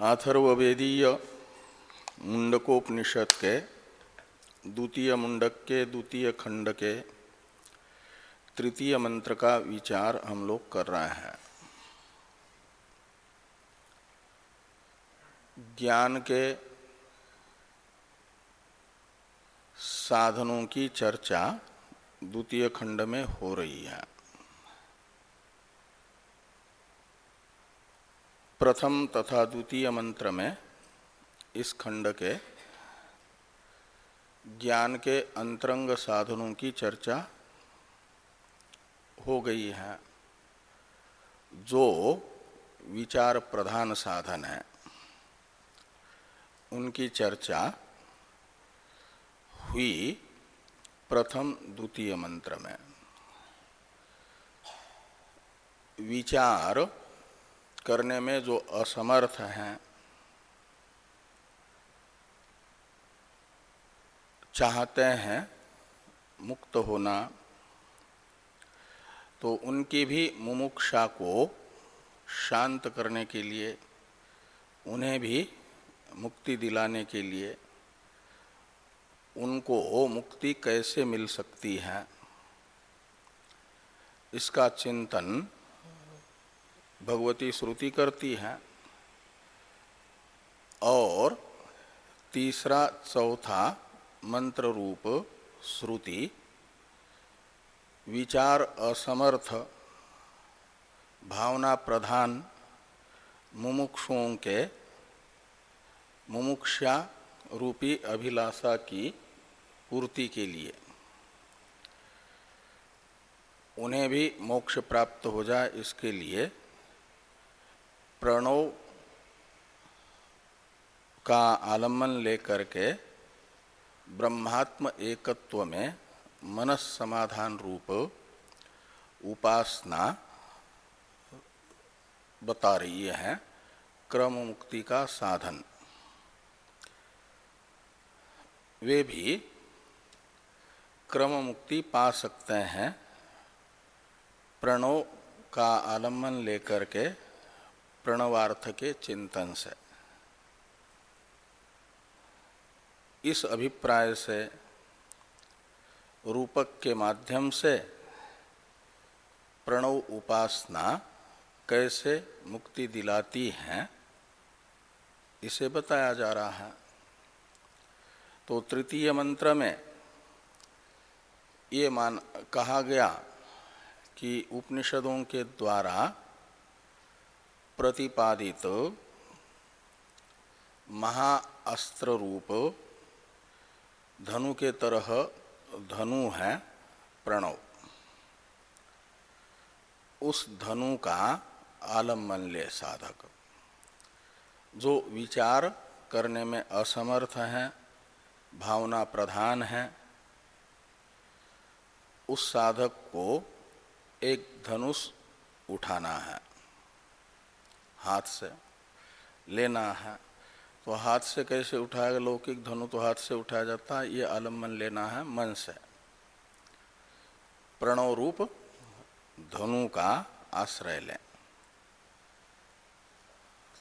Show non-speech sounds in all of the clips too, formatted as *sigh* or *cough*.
अथर्वेदीय मुंडकोपनिषद के द्वितीय मुंडक के द्वितीय खंड के तृतीय मंत्र का विचार हम लोग कर रहे हैं। ज्ञान के साधनों की चर्चा द्वितीय खंड में हो रही है। प्रथम तथा द्वितीय मंत्र में इस खंड के ज्ञान के अंतरंग साधनों की चर्चा हो गई है, जो विचार प्रधान साधन है। उनकी चर्चा हुई प्रथम द्वितीय मंत्र में। विचार करने में जो असमर्थ हैं, चाहते हैं मुक्त होना तो उनकी भी मुमुक्षा को शांत करने के लिए, उन्हें भी मुक्ति दिलाने के लिए, उनको मुक्ति कैसे मिल सकती है? इसका चिंतन भगवती श्रुति करती है। और तीसरा चौथा मंत्र रूप श्रुति, विचार असमर्थ, भावना प्रधान, मुमुक्षुओं के मुमुक्षा रूपी अभिलाषा की पूर्ति के लिए। उन्हें भी मोक्ष प्राप्त हो जाए इसके लिए। प्रणव का आलंबन लेकर के ब्रह्मात्म एकत्व में मनस समाधान रूप उपासना बता रही है, क्रम मुक्ति का साधन। वे भी क्रम मुक्ति पा सकते हैं, प्रणव का आलंबन लेकर के प्रणवार्थ के चिंतन से। इस अभिप्राय से, रूपक के माध्यम से प्रणव उपासना कैसे मुक्ति दिलाती है, इसे बताया जा रहा है। तो तृतीय मंत्र में ये मान कहा गया कि उपनिषदों के द्वारा प्रतिपादित महाअस्त्र रूप धनु के तरह धनु है प्रणव। उस धनु का आलंबन ले साधक। जो विचार करने में असमर्थ है, भावना प्रधान है, उस साधक को एक धनुष उठाना है। हाथ से लेना है। तो हाथ से कैसे उठाएगा? लौकिक धनु तो हाथ से उठाया जाता है। ये आलंबन लेना है मन से। प्रणव रूप धनु का आश्रय लें।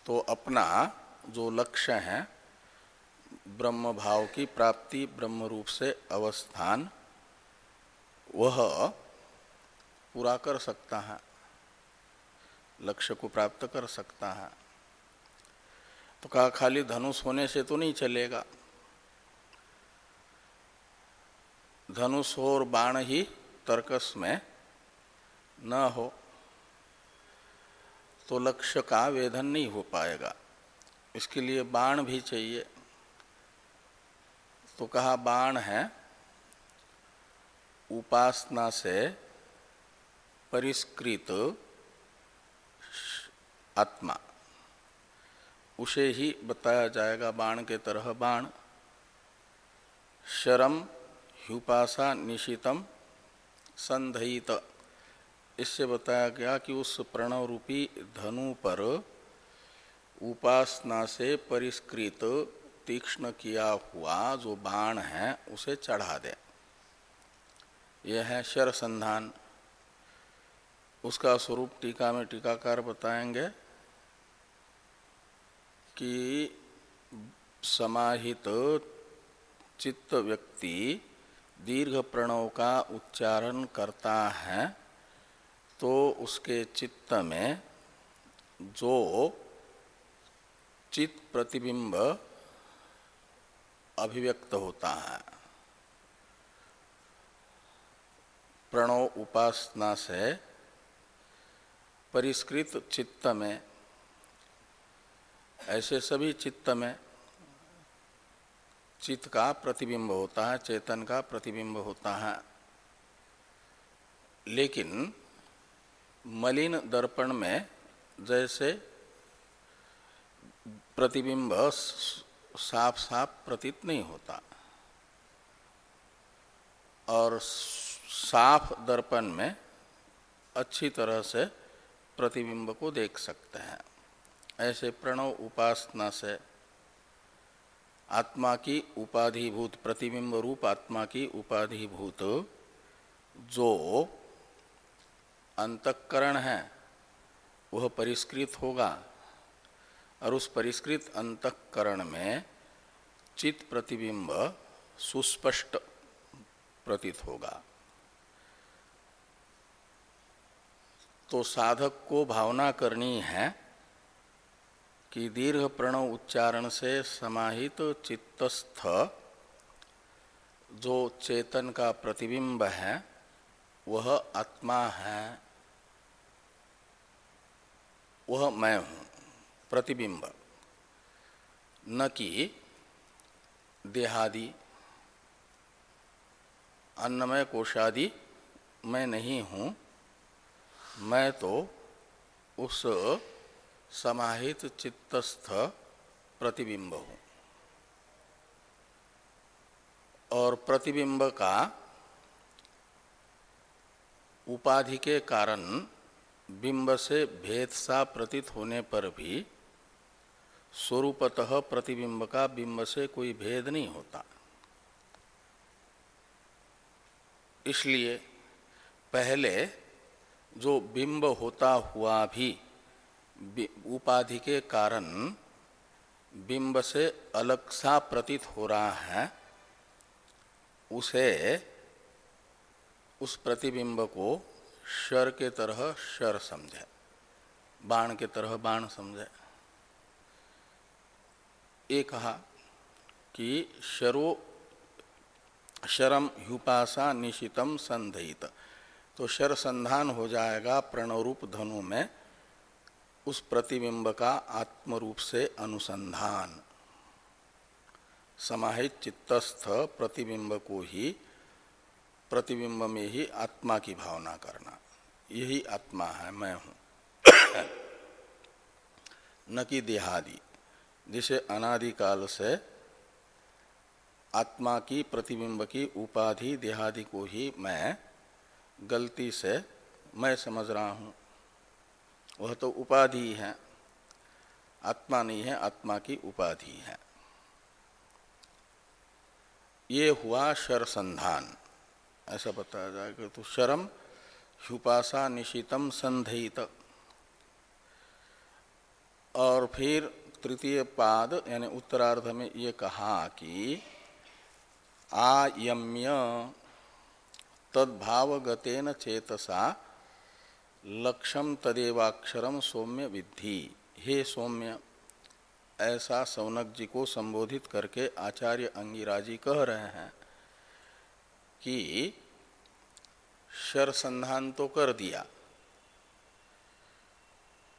तो अपना जो लक्ष्य है, ब्रह्म भाव की प्राप्ति, ब्रह्म रूप से अवस्थान, वह पूरा कर सकता है। लक्ष्य को प्राप्त कर सकता है। तो कहा, खाली धनुष होने से तो नहीं चलेगा। धनुष और बाण ही तर्कस में न हो तो लक्ष्य का वेधन नहीं हो पाएगा। इसके लिए बाण भी चाहिए। तो कहा, बाण है उपासना से परिष्कृत आत्मा। उसे ही बताया जाएगा बाण के तरह बाण। शरम, ह्युपासा, निशितम, संधयित। इससे बताया गया कि उस प्रणव रूपी धनु पर उपासना से परिष्कृत, तीक्ष्ण किया हुआ जो बाण है, उसे चढ़ा दे। यह है शर संधान। उसका स्वरूप टीका में टीकाकार बताएँगे। कि समाहित चित्त व्यक्ति दीर्घ प्रणव का उच्चारण करता है तो उसके चित्त में जो चित प्रतिबिंब अभिव्यक्त होता है। प्रणव उपासना से परिष्कृत चित्त में ऐसे सभी चित्त में चित्त का प्रतिबिंब होता है, चेतन का प्रतिबिंब होता है। लेकिन मलिन दर्पण में जैसे प्रतिबिंब साफ़ साफ़ प्रतीत नहीं होता और साफ़ दर्पण में अच्छी तरह से प्रतिबिंब को देख सकते हैं। ऐसे प्रणव उपासना से आत्मा की उपाधिभूत, प्रतिबिंब रूप आत्मा की उपाधिभूत जो अंतकरण है, वह परिष्कृत होगा। और उस परिष्कृत अंतकरण में चित प्रतिबिंब सुस्पष्ट प्रतीत होगा। तो साधक को भावना करनी है कि दीर्घ प्रणव उच्चारण से समाहित तो चित्तस्थ जो चेतन का प्रतिबिंब है, वह आत्मा है, वह मैं हूँ, प्रतिबिंब। न कि देहादि, अन्नमय कोशादि मैं नहीं हूँ, मैं तो उस समाहित चित्तस्थ प्रतिबिंब हूँ। और प्रतिबिंब का उपाधि के कारण बिंब से भेद सा प्रतीत होने पर भी स्वरूपतः प्रतिबिंब का बिंब से कोई भेद नहीं होता। इसलिए पहले जो बिंब होता हुआ भी उपाधि के कारण बिंब से अलग सा प्रतीत हो रहा है, उसे उस प्रतिबिंब को शर के तरह शर समझे, बाण के तरह बाण समझे। ये कहा कि शरो, शरम हुपासा निशितम संधित तो शर संधान हो जाएगा प्रणरूप धनु में उस प्रतिबिंब का आत्मरूप से अनुसंधान। समाहित चित्तस्थ प्रतिबिंब को ही प्रतिबिंब में ही आत्मा की भावना करना। यही आत्मा है, मैं हूँ। न कि देहादि, जिसे अनादिकाल से आत्मा की प्रतिबिंब की उपाधि देहादि को ही मैं गलती से, मैं समझ रहा हूँ। वह तो उपाधि है आत्मा नहीं है, आत्मा की उपाधि है। ये हुआ शर संधान। ऐसा बताया जाएगा तो शरम हुपासा निशितम संधित और फिर तृतीय पाद, यानी उत्तरार्ध में ये कहा कि आयम्य तद्भावगतेन चेतसा लक्षम तदेवाक्षरम सौम्य विद्धि। हे सौम्य, ऐसा सौनक जी को संबोधित करके आचार्य अंगिराजी कह रहे हैं कि शर संधान तो कर दिया,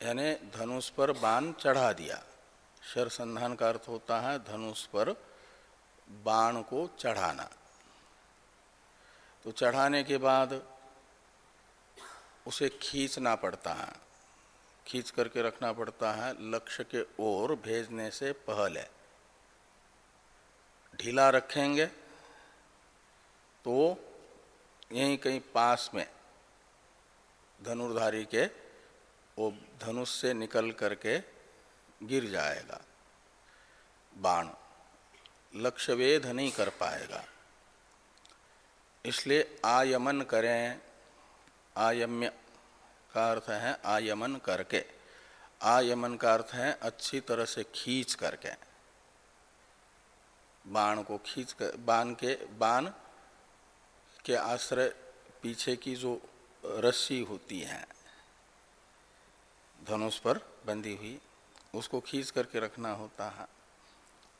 यानी धनुष पर बाण चढ़ा दिया। शर संधान का अर्थ होता है धनुष पर बाण को चढ़ाना। तो चढ़ाने के बाद उसे खींचना पड़ता है। खींच करके रखना पड़ता है। लक्ष्य के ओर भेजने से पहले। ढीला रखेंगे तो यहीं कहीं पास में धनुर्धारी के वो धनुष से निकल करके गिर जाएगा। बाण। लक्ष्य वेध नहीं कर पाएगा। इसलिए आयमन करें। आयम्य का अर्थ है आयमन करके। आयमन का अर्थ है अच्छी तरह से खींच करके। बाण को खींच कर बाण के बाण के आश्रय पीछे की जो रस्सी होती है, धनुष पर बंधी हुई, उसको खींच करके रखना होता है।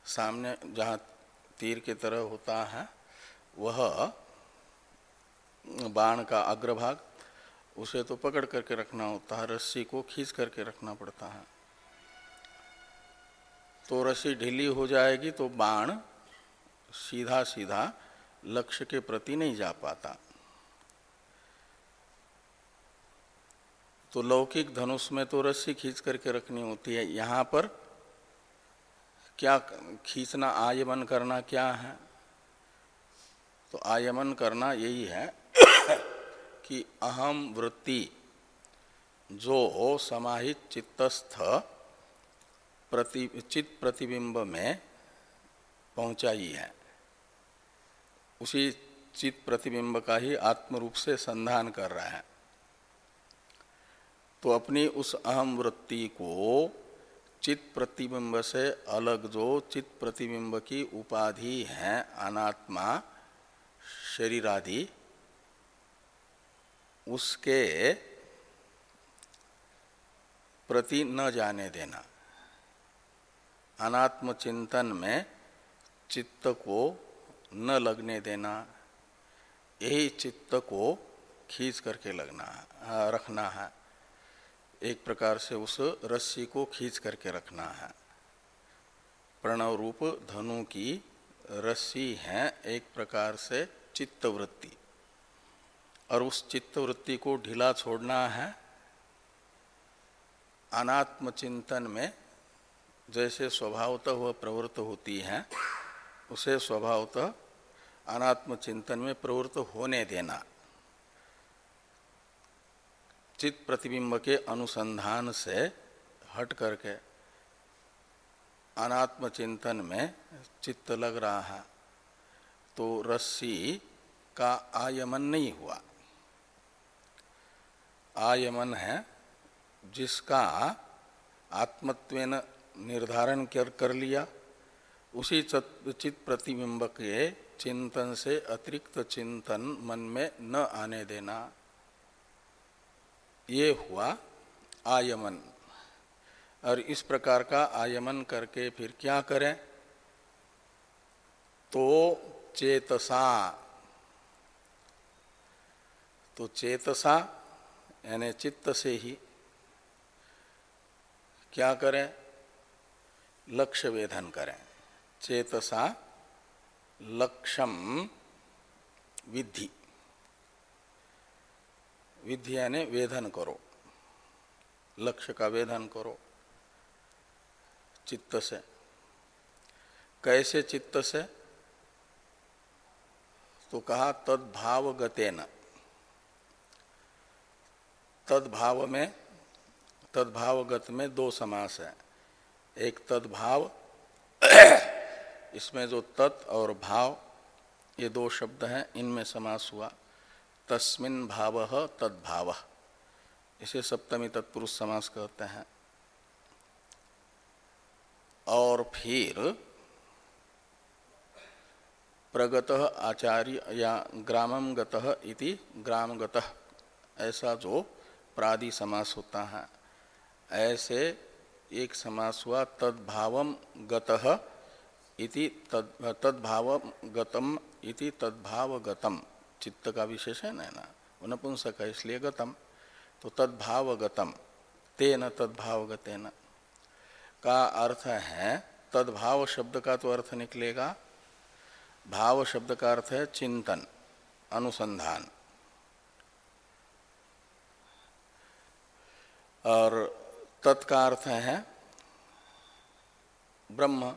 सामने जहाँ तीर के तरह होता है, वह बाण का अग्रभाग उसे तो पकड़ करके रखना होता है, रस्सी को खींच करके रखना पड़ता है। तो रस्सी ढीली हो जाएगी तो बाण सीधा सीधा लक्ष्य के प्रति नहीं जा पाता। तो लौकिक धनुष में तो रस्सी खींच करके रखनी होती है। यहाँ पर क्या खींचना, आयमन करना क्या है? तो आयमन करना यही है। कि अहम वृत्ति, जो समाहित चित्तस्थ प्रति, चित्त प्रतिबिंब में पहुंचाई है। उसी चित्त प्रतिबिंब का ही आत्म रूप से संधान कर रहा है। तो अपनी उस अहम वृत्ति को चित्त प्रतिबिंब से अलग, जो चित्त प्रतिबिंब की उपाधि है, अनात्मा शरीर आदि उसके प्रति न जाने देना। अनात्म चिंतन में चित्त को न लगने देना, यही चित्त को खींच करके लगना रखना है। एक प्रकार से उस रस्सी को खींच करके रखना है। प्रणव रूप धनु की रस्सी है, एक प्रकार से चित्त वृत्ति। और उस चित्त वृत्ति को ढीला छोड़ना है। अनात्म चिंतन में जैसे स्वभावतः वह प्रवृत्त होती है, उसे स्वभावतः अनात्म चिंतन में प्रवृत्त होने देना। चित्त प्रतिबिंब के अनुसंधान से हट करके अनात्म चिंतन में चित्त लग रहा है तो रस्सी का आयमन नहीं हुआ। आयमन है जिसका आत्मत्वेन निर्धारण कर, कर लिया। उसी चित्त प्रतिबिंब के चिंतन से अतिरिक्त चिंतन मन में न आने देना। ये हुआ आयमन। और इस प्रकार का आयमन करके फिर क्या करें? तो चेतसा। तो चेतसा यानी चित्त से ही क्या करें? लक्ष्य वेधन करें। चेतसा लक्ष्यम विधि विधि यानी वेधन करो। लक्ष्य का वेधन करो चित्त से। कैसे चित्त से? तो कहा तद्भाव गतेन तद्भाव में, तद्भावगत में दो समास है। एक तद्भाव, इसमें जो तत् और भाव, ये दो शब्द हैं, इनमें समास हुआ। तस्मिन भाव तद्भाव। इसे सप्तमी तत्पुरुष समास कहते हैं। और फिर, प्रगत आचार्य या ग्रामम गतः ग्रामगत ऐसा जो प्रादि समास होता है। ऐसे एक समास हुआ तद्भावम गतः इति तद्भाव गतम इति तद्भाव गतम चित्त का विशेषण है ना नपुंसक है, इसलिए गतम। तो तद्भाव गतम तेन तद्भाव गतेन का अर्थ है, तद्भाव शब्द का तो अर्थ निकलेगा। भाव शब्द का अर्थ है चिंतन, अनुसंधान। और तत्का अर्थ है ब्रह्म,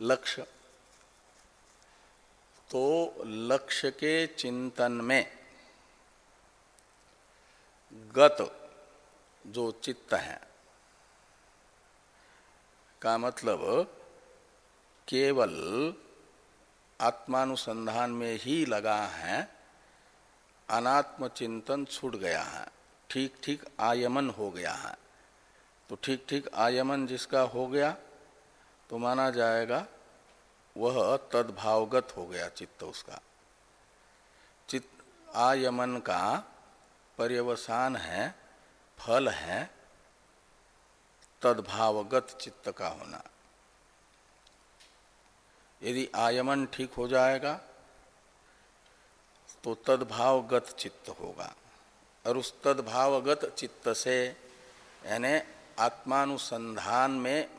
लक्ष्य। तो लक्ष्य के चिंतन में गत जो चित्त है, का मतलब केवल आत्मानुसंधान में ही लगा है अनात्म चिंतन छूट गया है। ठीक ठीक आयमन हो गया है। तो ठीक ठीक आयमन जिसका हो गया तो माना जाएगा वह तद्भावगत हो गया चित्त उसका। चित्त आयमन का पर्यवसान है, फल है, तद्भावगत चित्त का होना। यदि आयमन ठीक हो जाएगा तो तद्भावगत चित्त होगा। और उस तद्भावगत चित्त से यानी आत्मानुसंधान में,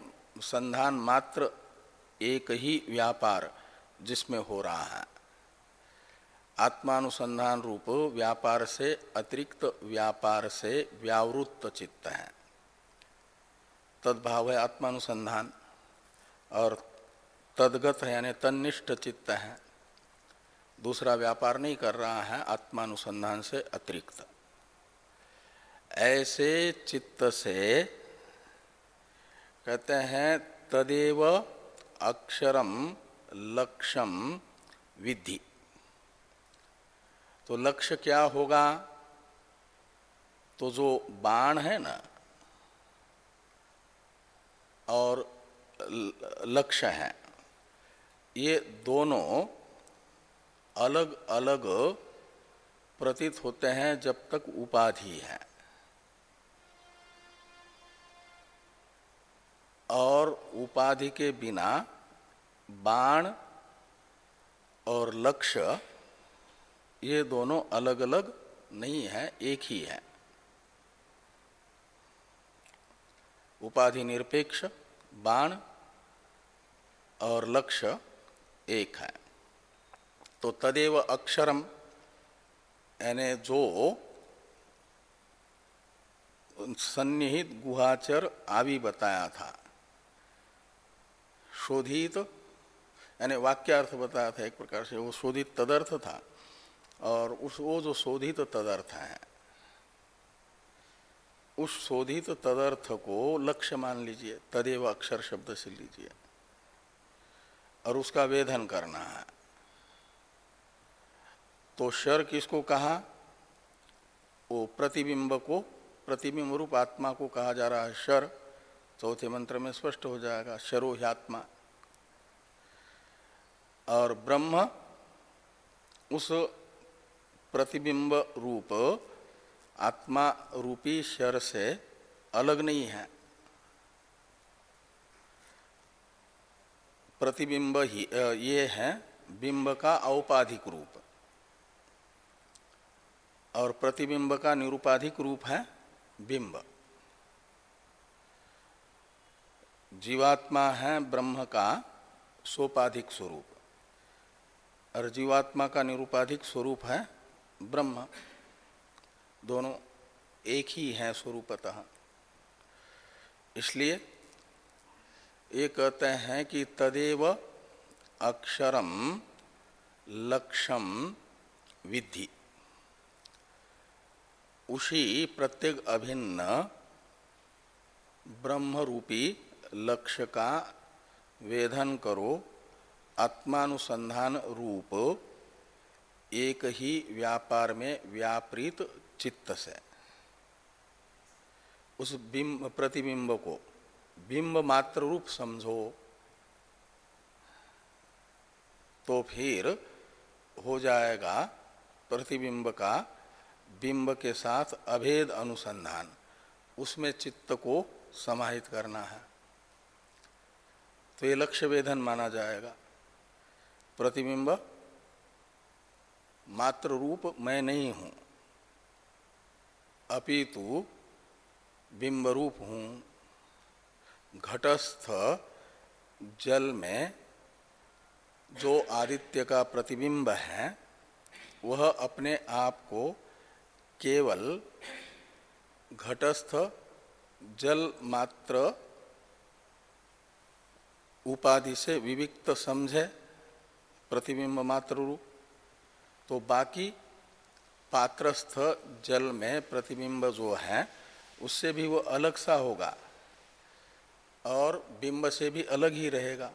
संधान मात्र एक ही व्यापार जिसमें हो रहा है। आत्मानुसंधान रूप व्यापार से अतिरिक्त व्यापार से व्यावृत्त चित्त है। तद्भाव है आत्मानुसंधान, और तदगत है, यानी तनिष्ठ चित्त है। दूसरा व्यापार नहीं कर रहा है आत्मानुसंधान से अतिरिक्त। ऐसे चित्त से कहते हैं, तदेव अक्षरम लक्ष्यम विधि तो लक्ष्य क्या होगा? तो जो बाण है ना, और लक्ष्य है, ये दोनों अलग अलग प्रतीत होते हैं जब तक उपाधि है। और उपाधि के बिना बाण और लक्ष्य, ये दोनों अलग अलग नहीं है, एक ही है। उपाधि निरपेक्ष, बाण और लक्ष्य एक है। तो तदेव अक्षरम, यानी जो सन्निहित गुहाचर आदि बताया था। शोधित, यानी वाक्यार्थ बताया था एक प्रकार से, वो शोधित तदर्थ था, और उस, वो जो शोधित तदर्थ है, उस शोधित तदर्थ को लक्ष्य मान लीजिए, तदेव अक्षर शब्द से लीजिए, और उसका वेधन करना है। तो शर किसको कहा? वो प्रतिबिंब को, प्रतिबिंब रूप आत्मा को कहा जा रहा है शर। चौथे मंत्र में स्पष्ट हो जाएगा, शरो आत्मा। और ब्रह्म उस प्रतिबिंब रूप, आत्मा रूपी शर से अलग नहीं है। प्रतिबिंब ही ये है बिंब का औपाधिक रूप। और प्रतिबिंब का निरूपाधिक रूप है बिंब। जीवात्मा है ब्रह्म का सोपाधिक स्वरूप। और जीवात्मा का निरूपाधिक स्वरूप है ब्रह्म। दोनों एक ही है स्वरूपतः। इसलिए ये कहते हैं कि तदेव अक्षरम लक्ष्यम विधि उसी प्रत्येक अभिन्न ब्रह्म रूपी लक्ष्य का वेधन करो, आत्मानुसंधान रूप, एक ही व्यापार में व्यापृत चित्त से। उस बिंब, प्रतिबिंब को, बिंब मात्र रूप समझो तो फिर हो जाएगा प्रतिबिंब का बिंब के साथ अभेद अनुसंधान। उसमें चित्त को समाहित करना है। तो ये लक्ष्य वेधन माना जाएगा। प्रतिबिंब, मात्र रूप मैं नहीं हूँ। अपितु बिंब रूप हूँ। घटस्थ जल में जो आदित्य का प्रतिबिंब है, वह अपने आप को केवल घटस्थ जल मात्र उपाधि से विविक्त समझे प्रतिबिंब मात्र रूप। तो बाकी पात्रस्थ जल में प्रतिबिंब जो है, उससे भी वो अलग सा होगा और बिंब से भी अलग ही रहेगा।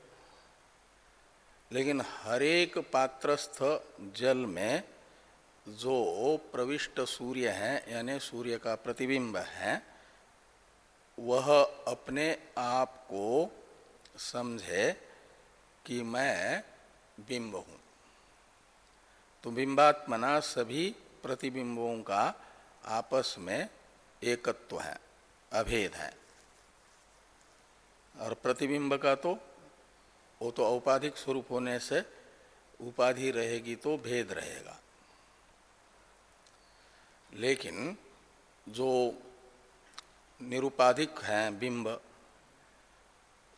लेकिन हरेक पात्रस्थ जल में जो प्रविष्ट सूर्य है, यानी सूर्य का प्रतिबिंब है, वह अपने आप को समझे कि मैं बिंब हूँ। तो बिंबात्मना सभी प्रतिबिंबों का आपस में एकत्व है, अभेद है। और प्रतिबिंब का तो वो तो औपाधिक स्वरूप होने से उपाधि रहेगी तो भेद रहेगा। लेकिन जो निरुपाधिक हैं बिंब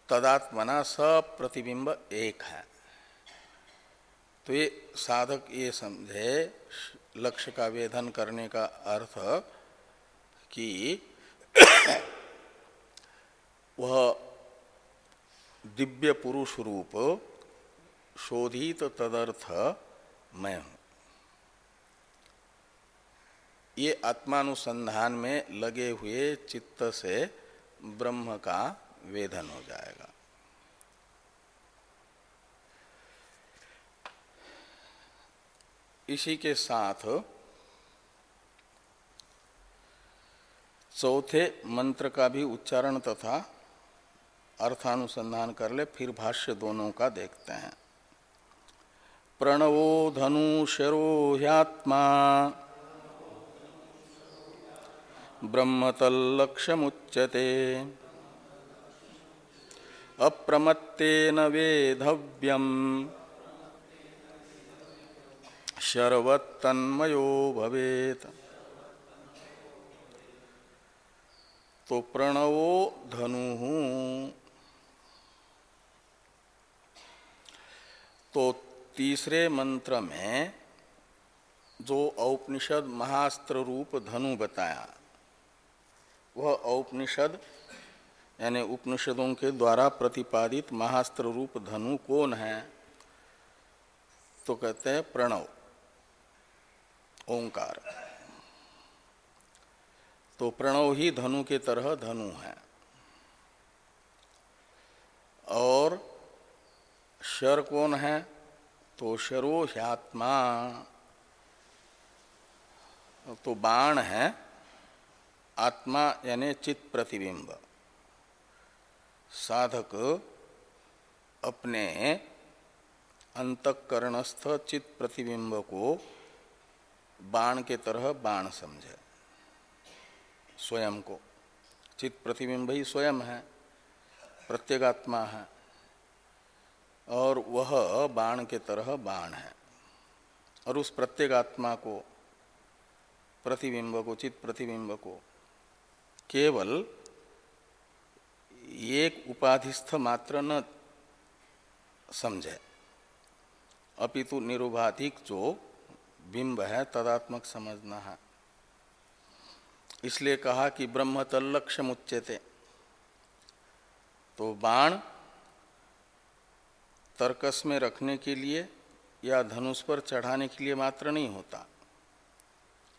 तदात्मना सब प्रतिबिंब एक है। तो ये साधक ये समझे, लक्ष्य का वेधन करने का अर्थ कि *coughs* वह दिव्य पुरुष रूप शोधित तदर्थ मैं हूँ। ये आत्मानुसंधान में लगे हुए चित्त से ब्रह्म का वेधन हो जाएगा। इसी के साथ चौथे मंत्र का भी उच्चारण तथा अर्थानुसंधान कर ले, फिर भाष्य दोनों का देखते हैं। प्रणवो धनु शरो ह्यात्मा ब्रह्मतल्लक्षमुच्यते अप्रमत्तेन वेधव्यम। शर्वतन्मयो भवेत। तो प्रणवो धनु। तो तीसरे मंत्र में जो औपनिषद महास्त्र रूप धनु बताया, वह औपनिषद यानी उपनिषदों के द्वारा प्रतिपादित महास्त्र रूप धनु कौन है? तो कहते हैं प्रणव, ओंकार। तो प्रणव ही धनु के तरह धनु है। और शर कौन है? तो शरो ह्यात्मा। तो बाण है आत्मा यानी चित्त प्रतिबिंब। साधक अपने अंतकरणस्थ चित प्रतिबिंब को बाण के तरह बाण समझे। स्वयं को। चित प्रतिबिंब ही स्वयं है, प्रत्येगात्मा है, और वह बाण के तरह बाण है। और उस प्रत्येगात्मा को, प्रतिबिंब को चित प्रतिबिंब को, केवल एक उपाधिस्थ मात्र न समझे। अपितु निरुभाधिक जो बिंब है, तदात्मक समझना है। इसलिए कहा कि ब्रह्म तल्लक्ष्य मुच्यते। तो बाण तर्कस में रखने के लिए या धनुष पर चढ़ाने के लिए मात्र नहीं होता।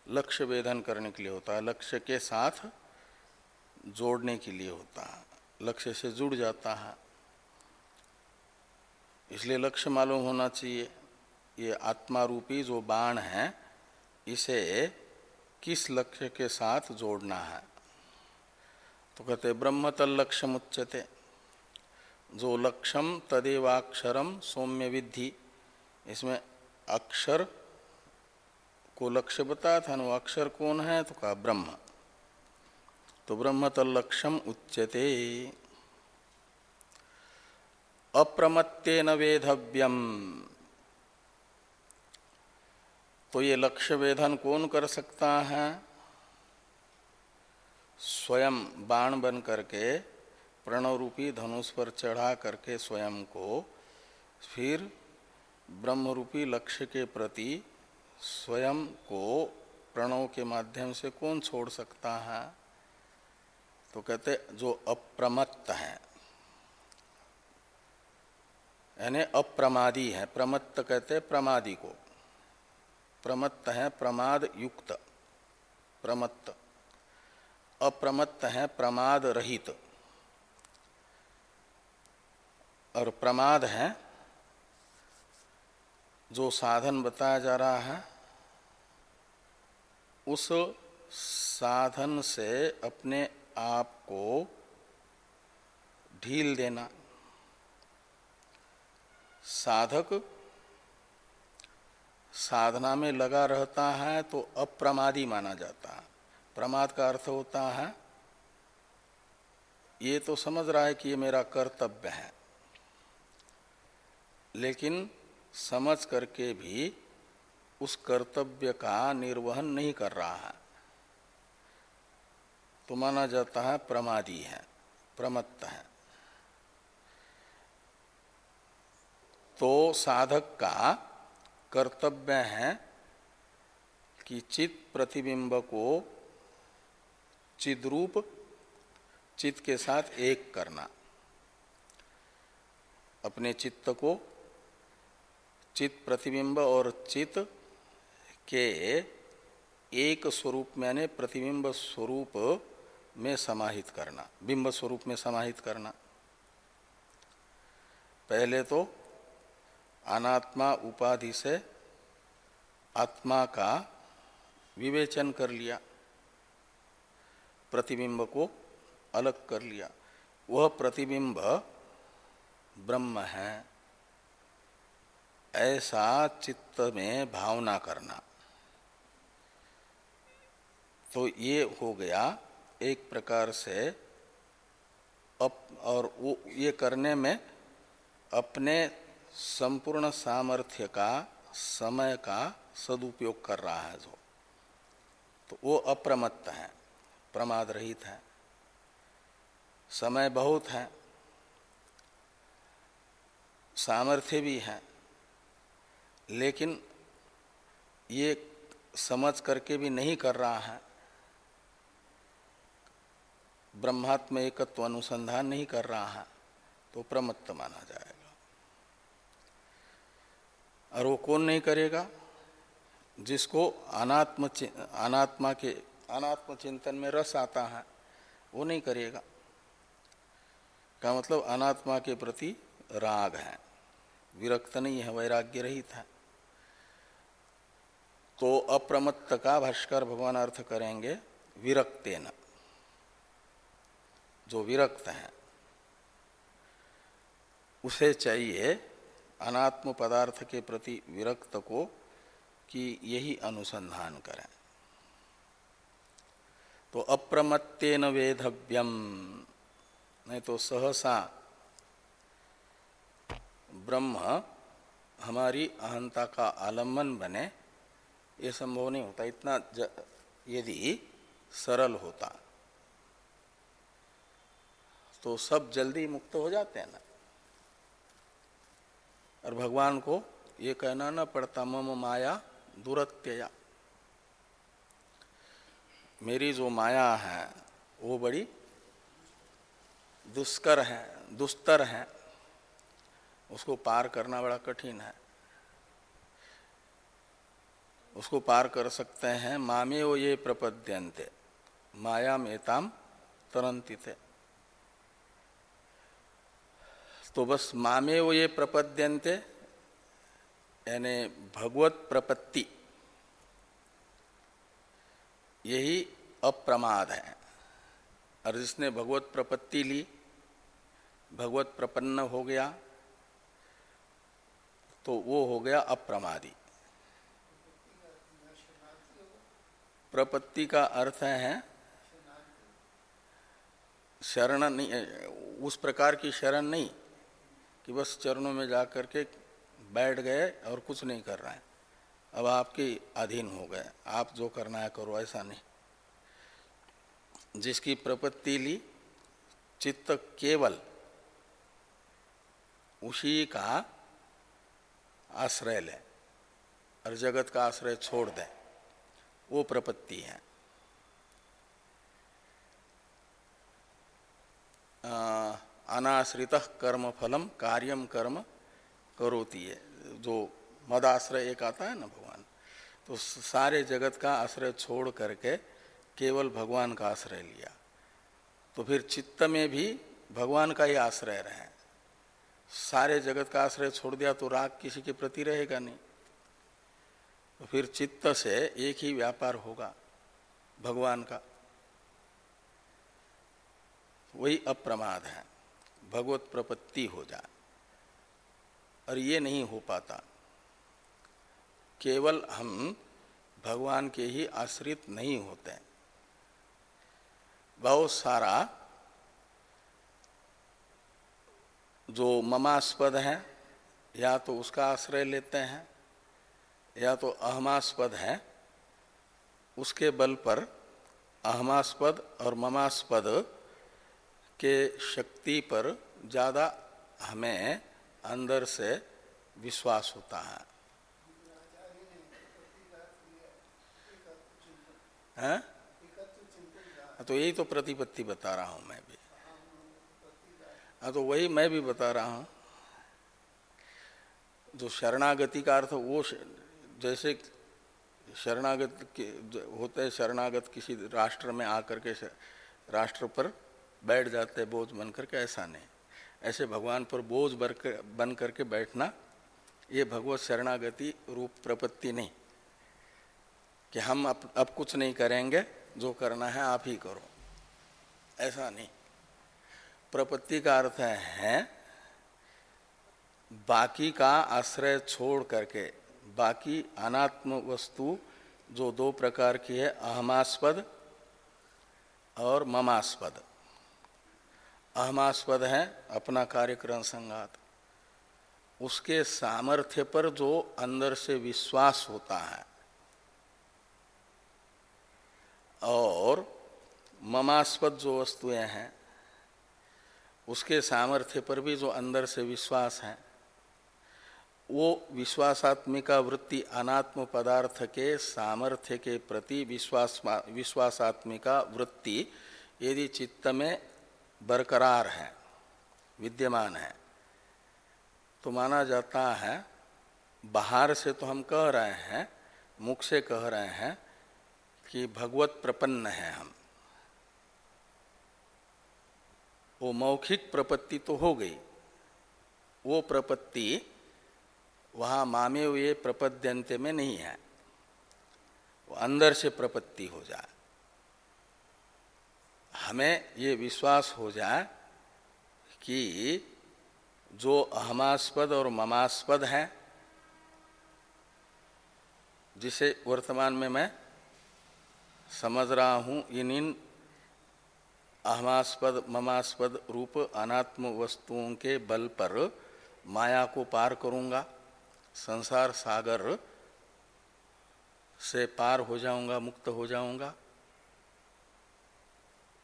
लक्ष्य वेधन करने के लिए होता है। लक्ष्य के साथ जोड़ने के लिए होता है। लक्ष्य से जुड़ जाता है। इसलिए लक्ष्य मालूम होना चाहिए, ये आत्मा रूपी जो बाण है, इसे किस लक्ष्य के साथ जोड़ना है? तो कहते ब्रह्म तल लक्ष्य मुच्यते जो लक्ष्यम तदेवाक्षरम सौम्य विधि इसमें अक्षर को लक्ष्य बताया था, ना अक्षर कौन है तो कहा ब्रह्म। तो ब्रह्म तलक्षम उच्यते। अप्रमत्तेन वेधव्यम। तो ये लक्ष्य वेधन कौन कर सकता है? स्वयं बाण बन करके प्रणव रूपी धनुष पर चढ़ा करके स्वयं को, फिर ब्रह्म रूपी लक्ष्य के प्रति स्वयं को प्रणव के माध्यम से कौन छोड़ सकता है? तो कहते जो अप्रमत्त है। यानी अप्रमादी है। प्रमत्त कहते प्रमादी को। प्रमत्त है प्रमाद युक्त। प्रमत्त। अप्रमत्त है प्रमाद रहित। और प्रमाद है, जो साधन बताया जा रहा है, उस साधन से अपने आप को ढील देना। साधक साधना में लगा रहता है तो अप्रमादी माना जाता है। प्रमाद का अर्थ होता है, ये तो समझ रहा है कि ये मेरा कर्तव्य है। लेकिन समझ करके भी उस कर्तव्य का निर्वहन नहीं कर रहा है। तो माना जाता है प्रमादी है, प्रमत्त है। तो साधक का कर्तव्य है कि चित प्रतिबिंब को चिद्रूप चित्त के साथ एक करना। अपने चित्त को चित्त प्रतिबिंब और चित्त के एक स्वरूप यानी प्रतिबिंब स्वरूप में समाहित करना, बिंब स्वरूप में समाहित करना। पहले तो अनात्मा उपाधि से आत्मा का विवेचन कर लिया, प्रतिबिंब को अलग कर लिया। वह प्रतिबिंब ब्रह्म है। ऐसा चित्त में भावना करना। तो ये हो गया एक प्रकार से अप, और वो, ये करने में अपने संपूर्ण सामर्थ्य का, समय का सदुपयोग कर रहा है जो। तो वो अप्रमत्त है प्रमाद रहित है। समय बहुत है, सामर्थ्य भी है, लेकिन ये समझ करके भी नहीं कर रहा है। ब्रह्मात्म एकत्व अनुसंधान नहीं कर रहा है तो प्रमत्त माना जाएगा। और वो कौन नहीं करेगा? जिसको अनात्म अनात्मा के, अनात्म चिंतन में रस आता है, वो नहीं करेगा। का मतलब अनात्मा के प्रति राग है, विरक्त नहीं है, वैराग्य रहित है। तो अप्रमत्त का भाष्कर भगवान अर्थ करेंगे विरक्तेन। जो विरक्त है, उसे चाहिए अनात्म पदार्थ के प्रति विरक्त को कि यही अनुसंधान करें। तो अप्रमत्तेन वेधव्यम, नहीं तो सहसा ब्रह्म हमारी अहंता का आलंबन बने, ये संभव नहीं होता। इतना यदि सरल होता। तो सब जल्दी मुक्त हो जाते हैं ना। और भगवान को ये कहना ना पड़ता, मम माया दुरत्यया। मेरी जो माया है, वो बड़ी दुष्कर है, दुस्तर है। उसको पार करना बड़ा कठिन है। उसको पार कर सकते हैं, मामे वो ये प्रपद्यंते माया मेताम तरंती थे तो बस मामे वो ये प्रपद्यंते, यानी भगवत प्रपत्ति। यही अप्रमाद है। और जिसने भगवत प्रपत्ति ली, भगवत प्रपन्न हो गया तो वो हो गया अप्रमादी। प्रपत्ति का अर्थ है, शरण नहीं, उस प्रकार की शरण नहीं। कि बस चरणों में जाकर के बैठ गए और कुछ नहीं कर रहे हैं। अब आपके अधीन हो गए। आप जो करना है करो, ऐसा नहीं। जिसकी प्रपत्ति ली, चित्त केवल उसी का आश्रय ले और जगत का आश्रय छोड़ दे। वो प्रपत्ति है। अनाश्रित कर्म फलम कार्यम कर्म करोती है जो मदाश्रय एक आता है ना भगवान? तो सारे जगत का आश्रय छोड़ करके केवल भगवान का आश्रय लिया। तो फिर चित्त में भी भगवान का ही आश्रय रहे। सारे जगत का आश्रय छोड़ दिया तो राग किसी के प्रति रहेगा नहीं। तो फिर चित्त से एक ही व्यापार होगा भगवान का। वही अप्रमाद है। भगवत प्रपत्ति हो जाए और ये नहीं हो पाता। केवल हम भगवान के ही आश्रित नहीं होते। बहुत सारा जो ममास्पद है, या तो उसका आश्रय लेते हैं, या तो अहमास्पद है, उसके बल पर अहमास्पद और ममास्पद के शक्ति पर ज़्यादा हमें अंदर से विश्वास होता है। हैं? तो यही तो प्रतिपत्ति बता रहा हूँ मैं भी। हाँ तो वही मैं भी बता रहा हूँ। जो शरणागति का अर्थ वो जैसे शरणागत होते हैं शरणागत किसी राष्ट्र में आकर के राष्ट्र पर बैठ जाते बोझ बन करके ऐसा नहीं। ऐसे भगवान पर बोझ बन करके बैठना, ये भगवत शरणागति रूप प्रपत्ति नहीं। कि हम अब अब कुछ नहीं करेंगे, जो करना है आप ही करो। ऐसा नहीं। प्रपत्ति का अर्थ है, बाकी का आश्रय छोड़ करके, बाकी अनात्म वस्तु जो दो प्रकार की है, अहमास्पद और ममास्पद। अहमास्पद है अपना कार्यक्रम संगात उसके सामर्थ्य पर जो अंदर से विश्वास होता है। और ममास्पद जो वस्तुएँ हैं, उसके सामर्थ्य पर भी जो अंदर से विश्वास है, वो विश्वासात्मिका वृत्ति अनात्म पदार्थ के सामर्थ्य के प्रति विश्वास, विश्वासात्मिका वृत्ति यदि चित्त में बरकरार है, विद्यमान है। तो माना जाता है, बाहर से तो हम कह रहे हैं, मुख से कह रहे हैं कि भगवत प्रपन्न है हम। वो मौखिक प्रपत्ति तो हो गई। वो प्रपत्ति वहाँ मामे हुए प्रपद्यंत में नहीं है। वो अंदर से प्रपत्ति हो जाए। हमें ये विश्वास हो जाए कि जो अहमास्पद और ममास्पद हैं, जिसे वर्तमान में मैं समझ रहा हूँ इन इन अहमास्पद, ममास्पद रूप अनात्म वस्तुओं के बल पर माया को पार करूँगा, संसार सागर से पार हो जाऊँगा, मुक्त हो जाऊँगा।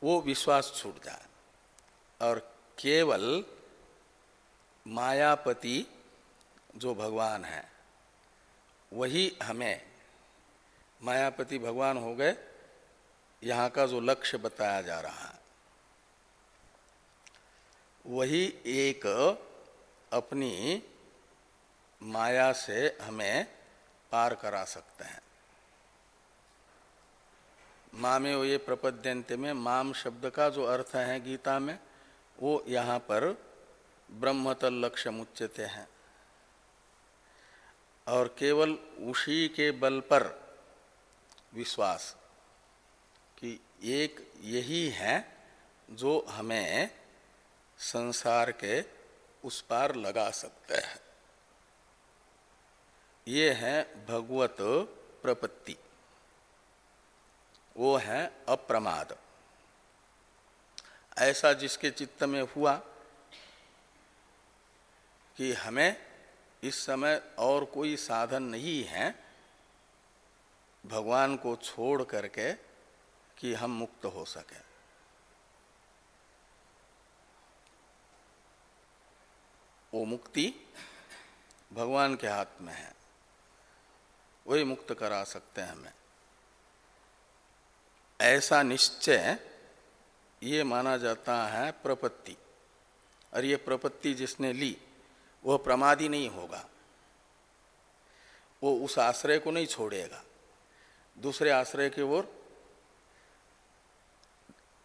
वो विश्वास छूट जाए। और केवल मायापति जो भगवान है, वही हमें मायापति भगवान हो गए, यहाँ का जो लक्ष्य बताया जा रहा है। वही एक अपनी माया से हमें पार करा सकते हैं। मामे वो ये प्रपद्यंत में, माम शब्द का जो अर्थ है गीता में, वो यहाँ पर ब्रह्मतल लक्ष्य मुच्यते हैं। और केवल उसी के बल पर विश्वास कि एक यही है जो हमें संसार के उस पार लगा सकते हैं। ये है भगवत प्रपत्ति। वो है अप्रमाद। ऐसा जिसके चित्त में हुआ कि हमें इस समय और कोई साधन नहीं है, भगवान को छोड़ करके कि हम मुक्त हो सके। वो मुक्ति भगवान के हाथ में है। वही मुक्त करा सकते हैं हमें। ऐसा निश्चय ये माना जाता है प्रपत्ति। और ये प्रपत्ति जिसने ली, वह प्रमादी नहीं होगा। वो उस आश्रय को नहीं छोड़ेगा। दूसरे आश्रय की ओर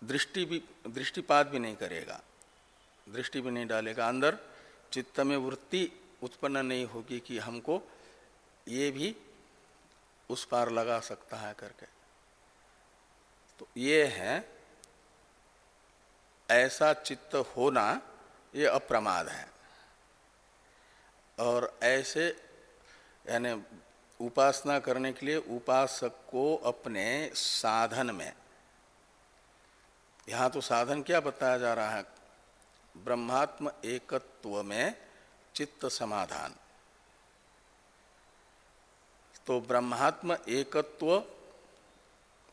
दृष्टि भी, दृष्टिपात भी नहीं करेगा। दृष्टि भी नहीं डालेगा। अंदर चित्त में वृत्ति उत्पन्न नहीं होगी कि हमको ये भी उस पार लगा सकता है करके। तो ये है, ऐसा चित्त होना ये अप्रमाद है। और ऐसे, यानी उपासना करने के लिए उपासक को अपने साधन में, यहाँ तो साधन क्या बताया जा रहा है? ब्रह्मात्म एकत्व में चित्त समाधान। तो ब्रह्मात्म एकत्व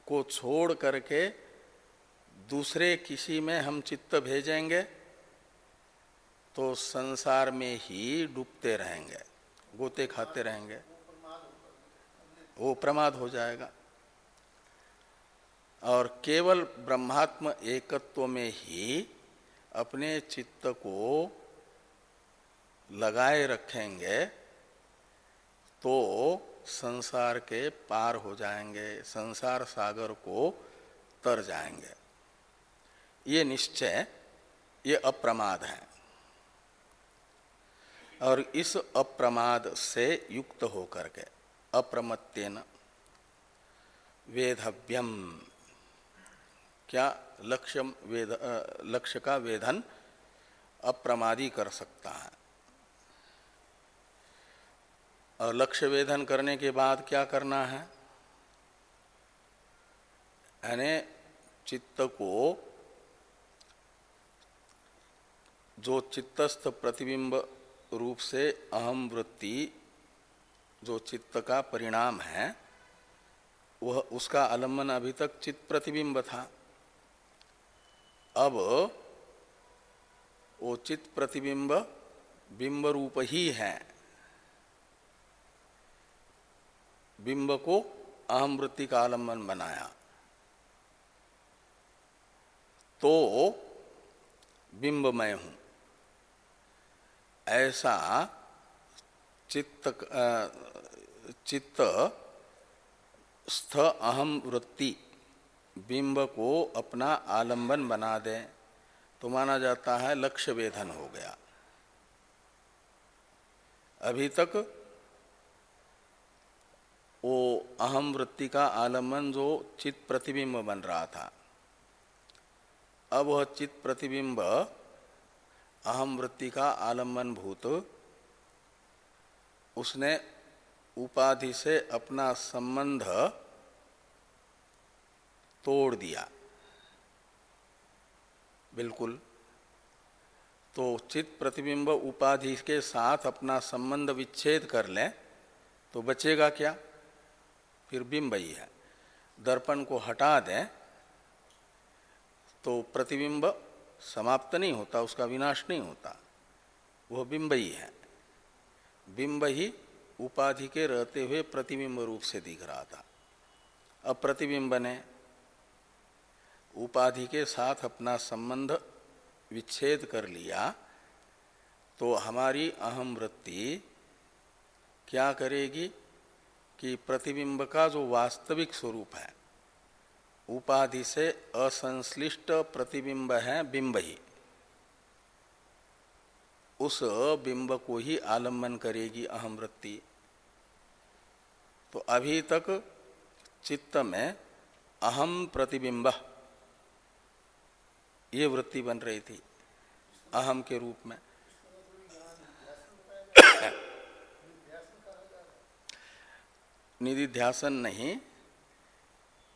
को छोड़ करके दूसरे किसी में हम चित्त भेजेंगे तो संसार में ही डूबते रहेंगे, गोते खाते रहेंगे। वो प्रमाद हो जाएगा। और केवल ब्रह्मात्म एकत्व में ही अपने चित्त को लगाए रखेंगे तो संसार के पार हो जाएँगे, संसार सागर को तर जाएँगे। ये निश्चय, ये अप्रमाद है। और इस अप्रमाद से युक्त होकर के, अप्रमत्तेन वेधव्यम, क्या लक्ष्य वेद लक्ष्य का वेधन अप्रमादी कर सकता है। और लक्ष्य वेधन करने के बाद क्या करना है? यानी चित्त को जो चित्तस्थ प्रतिबिंब रूप से अहम वृत्ति जो चित्त का परिणाम है, वह उसका आलंबन अभी तक चित्त प्रतिबिंब था। अब वो चित्त प्रतिबिंब बिंब रूप ही है। बिंब को अहम वृत्ति का आलंबन बनाया तो बिंब मैं हूँ। ऐसा चित्त चित्त स्थ अहम वृत्ति बिंब को अपना आलंबन बना दे तो माना जाता है लक्ष्य वेधन हो गया। अभी तक वो अहम वृत्ति का आलंबन जो चित्त प्रतिबिंब बन रहा था। अब वह चित्त प्रतिबिंब अहम वृत्ति का आलंबन भूत, उसने उपाधि से अपना संबंध तोड़ दिया। बिल्कुल। तो चित्त प्रतिबिंब उपाधि के साथ अपना संबंध विच्छेद कर ले तो बचेगा क्या? फिर बिंब ही। है दर्पण को हटा दें तो प्रतिबिंब समाप्त नहीं होता, उसका विनाश नहीं होता। वह बिंब ही है। बिंब ही उपाधि के रहते हुए प्रतिबिंब रूप से दिख रहा था। अब प्रतिबिंब ने उपाधि के साथ अपना संबंध विच्छेद कर लिया तो हमारी अहम वृत्ति क्या करेगी? कि प्रतिबिंब का जो वास्तविक स्वरूप है, उपाधि से असंश्लिष्ट प्रतिबिंब है बिंब ही। उस बिंब को ही आलंबन करेगी अहम वृत्ति तो अभी तक चित्त में अहम प्रतिबिंब, ये वृत्ति बन रही थी अहम के रूप में। निधि ध्यासन नहीं,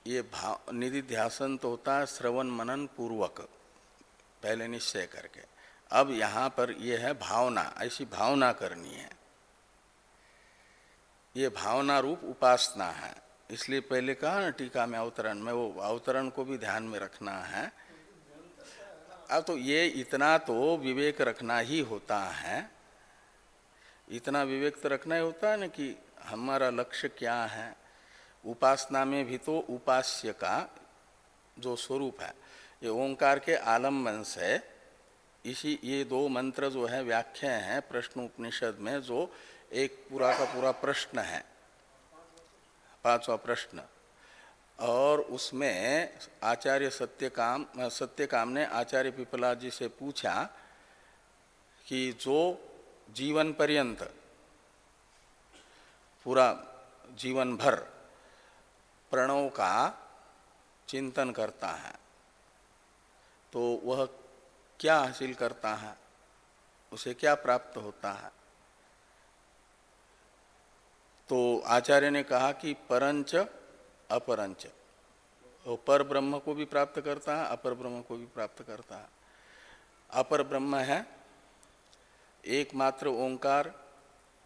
ये भाव निधि ध्यासन तो होता है श्रवण मनन पूर्वक, पहले निश्चय करके। अब यहाँ पर यह है भावना, ऐसी भावना करनी है। ये भावना रूप उपासना है, इसलिए पहले कहा ना टीका में अवतरण, में वो अवतरण को भी ध्यान में रखना है। अब तो ये इतना तो विवेक रखना ही होता है, इतना विवेक तो रखना ही होता है ना कि हमारा लक्ष्य क्या है? उपासना में भी तो उपास्य का जो स्वरूप है, ये ओंकार के आलंबन से इसी, ये दो मंत्र जो है, व्याख्या है, प्रश्न उपनिषद में जो एक पूरा का पूरा प्रश्न है, पांचवा प्रश्न। और उसमें आचार्य सत्यकाम सत्यकाम ने आचार्य पिपला जी से पूछा कि जो जीवन पर्यंत पूरा जीवन भर प्रणव का चिंतन करता है तो वह क्या हासिल करता है, उसे क्या प्राप्त होता है? तो आचार्य ने कहा कि परंच, अपरंच। वो पर ब्रह्म को भी प्राप्त करता है, अपर ब्रह्म को भी प्राप्त करता है। अपर ब्रह्म है, एकमात्र ओंकार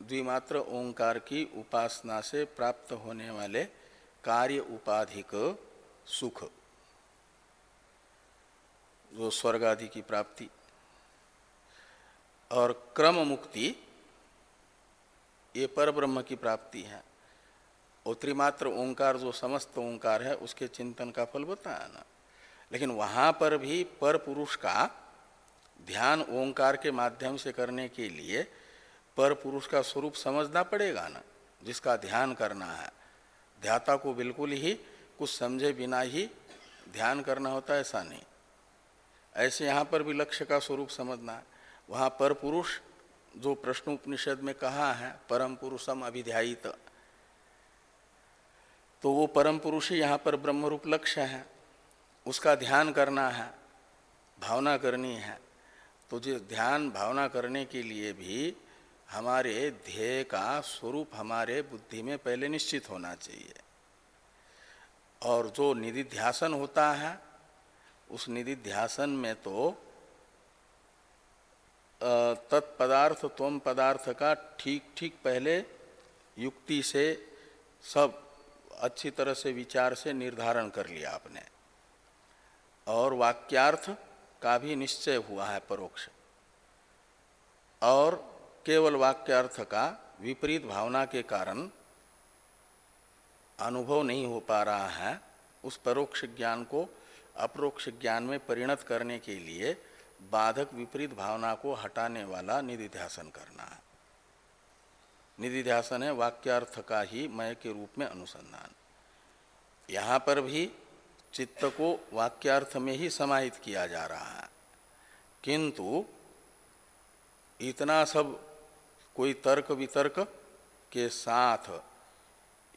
द्विमात्र ओंकार की उपासना से प्राप्त होने वाले कार्य उपाधिक सुख। जो स्वर्ग आदि की प्राप्ति। और क्रम मुक्ति, ये पर ब्रह्म की प्राप्ति है। और त्रिमात्र ओंकार जो समस्त ओंकार है, उसके चिंतन का फल बताया ना लेकिन वहाँ पर भी पर पुरुष का ध्यान ओंकार के माध्यम से करने के लिए पर पुरुष का स्वरूप समझना पड़ेगा ना, जिसका ध्यान करना है। ध्याता को बिल्कुल ही कुछ समझे बिना ही ध्यान करना होता है, ऐसा नहीं। ऐसे यहाँ पर भी लक्ष्य का स्वरूप समझना है। वहाँ पर पुरुष, जो प्रश्न उपनिषद में कहा है, परम पुरुषम अभिध्यायित। तो वो परम पुरुष ही यहाँ पर ब्रह्म रूप लक्ष्य है। उसका ध्यान करना है, भावना करनी है। तो जिस ध्यान, भावना करने के लिए भी हमारे ध्येय का स्वरूप हमारे बुद्धि में पहले निश्चित होना चाहिए। और जो निधिध्यासन होता है, उस निधिध्यासन में तो तत्पदार्थ तोम पदार्थ का ठीक ठीक पहले युक्ति से सब अच्छी तरह से विचार से निर्धारण कर लिया आपने। और वाक्यार्थ का भी निश्चय हुआ है परोक्ष। और केवल वाक्यार्थ का विपरीत भावना के कारण अनुभव नहीं हो पा रहा है, उस परोक्ष ज्ञान को अप्रोक्ष ज्ञान में परिणत करने के लिए बाधक विपरीत भावना को हटाने वाला निधिध्यासन करना है। निधिध्यासन है वाक्यार्थ का ही मय के रूप में अनुसंधान। यहाँ पर भी चित्त को वाक्यार्थ में ही समाहित किया जा रहा है। किंतु इतना सब कोई तर्क वितर्क के साथ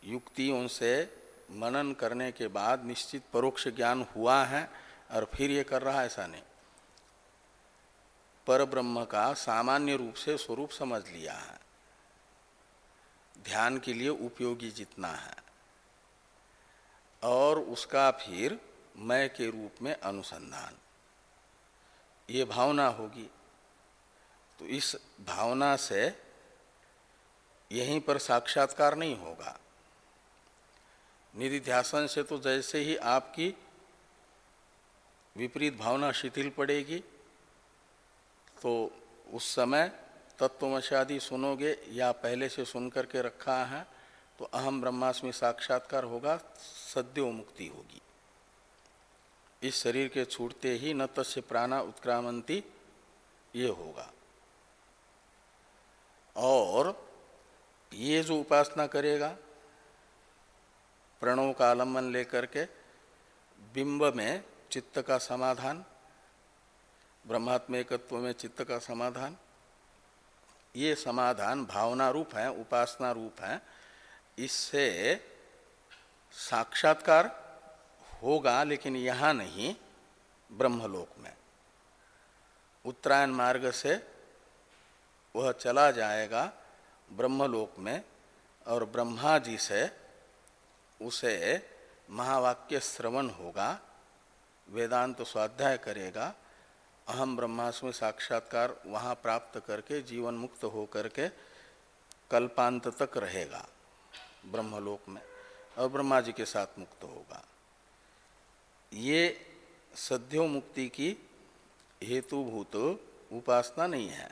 युक्तियों से मनन करने के बाद निश्चित परोक्ष ज्ञान हुआ है और फिर ये कर रहा है ऐसा नहीं। पर ब्रह्म का सामान्य रूप से स्वरूप समझ लिया है। ध्यान के लिए उपयोगी जितना है। और उसका फिर मैं के रूप में अनुसंधान। ये भावना होगी। तो इस भावना से यहीं पर साक्षात्कार नहीं होगा। निधि ध्यासन से तो जैसे ही आपकी विपरीत भावना शिथिल पड़ेगी तो उस समय तत्वमशादी सुनोगे या पहले से सुन करके रखा है तो अहम ब्रह्मास्मि साक्षात्कार होगा, सद्यो मुक्ति होगी। इस शरीर के छूटते ही न तस्य प्राणा उत्क्रामंती ये होगा। और ये जो उपासना करेगा, प्रणव का आलंबन लेकर के बिंब में चित्त का समाधान, ब्रह्मात्मेकत्व में चित्त का समाधान, ये समाधान भावना रूप है, उपासना रूप है, इससे साक्षात्कार होगा, लेकिन यहाँ नहीं, ब्रह्मलोक में। उत्तरायण मार्ग से वह चला जाएगा ब्रह्मलोक में और ब्रह्मा जी से उसे महावाक्य श्रवण होगा, वेदांत तो स्वाध्याय करेगा, अहम ब्रह्मास्मि साक्षात्कार वहाँ प्राप्त करके जीवन मुक्त हो करके कल्पांत तक रहेगा ब्रह्मलोक में और ब्रह्मा जी के साथ मुक्त होगा। ये सद्यो मुक्ति की हेतुभूत उपासना नहीं है।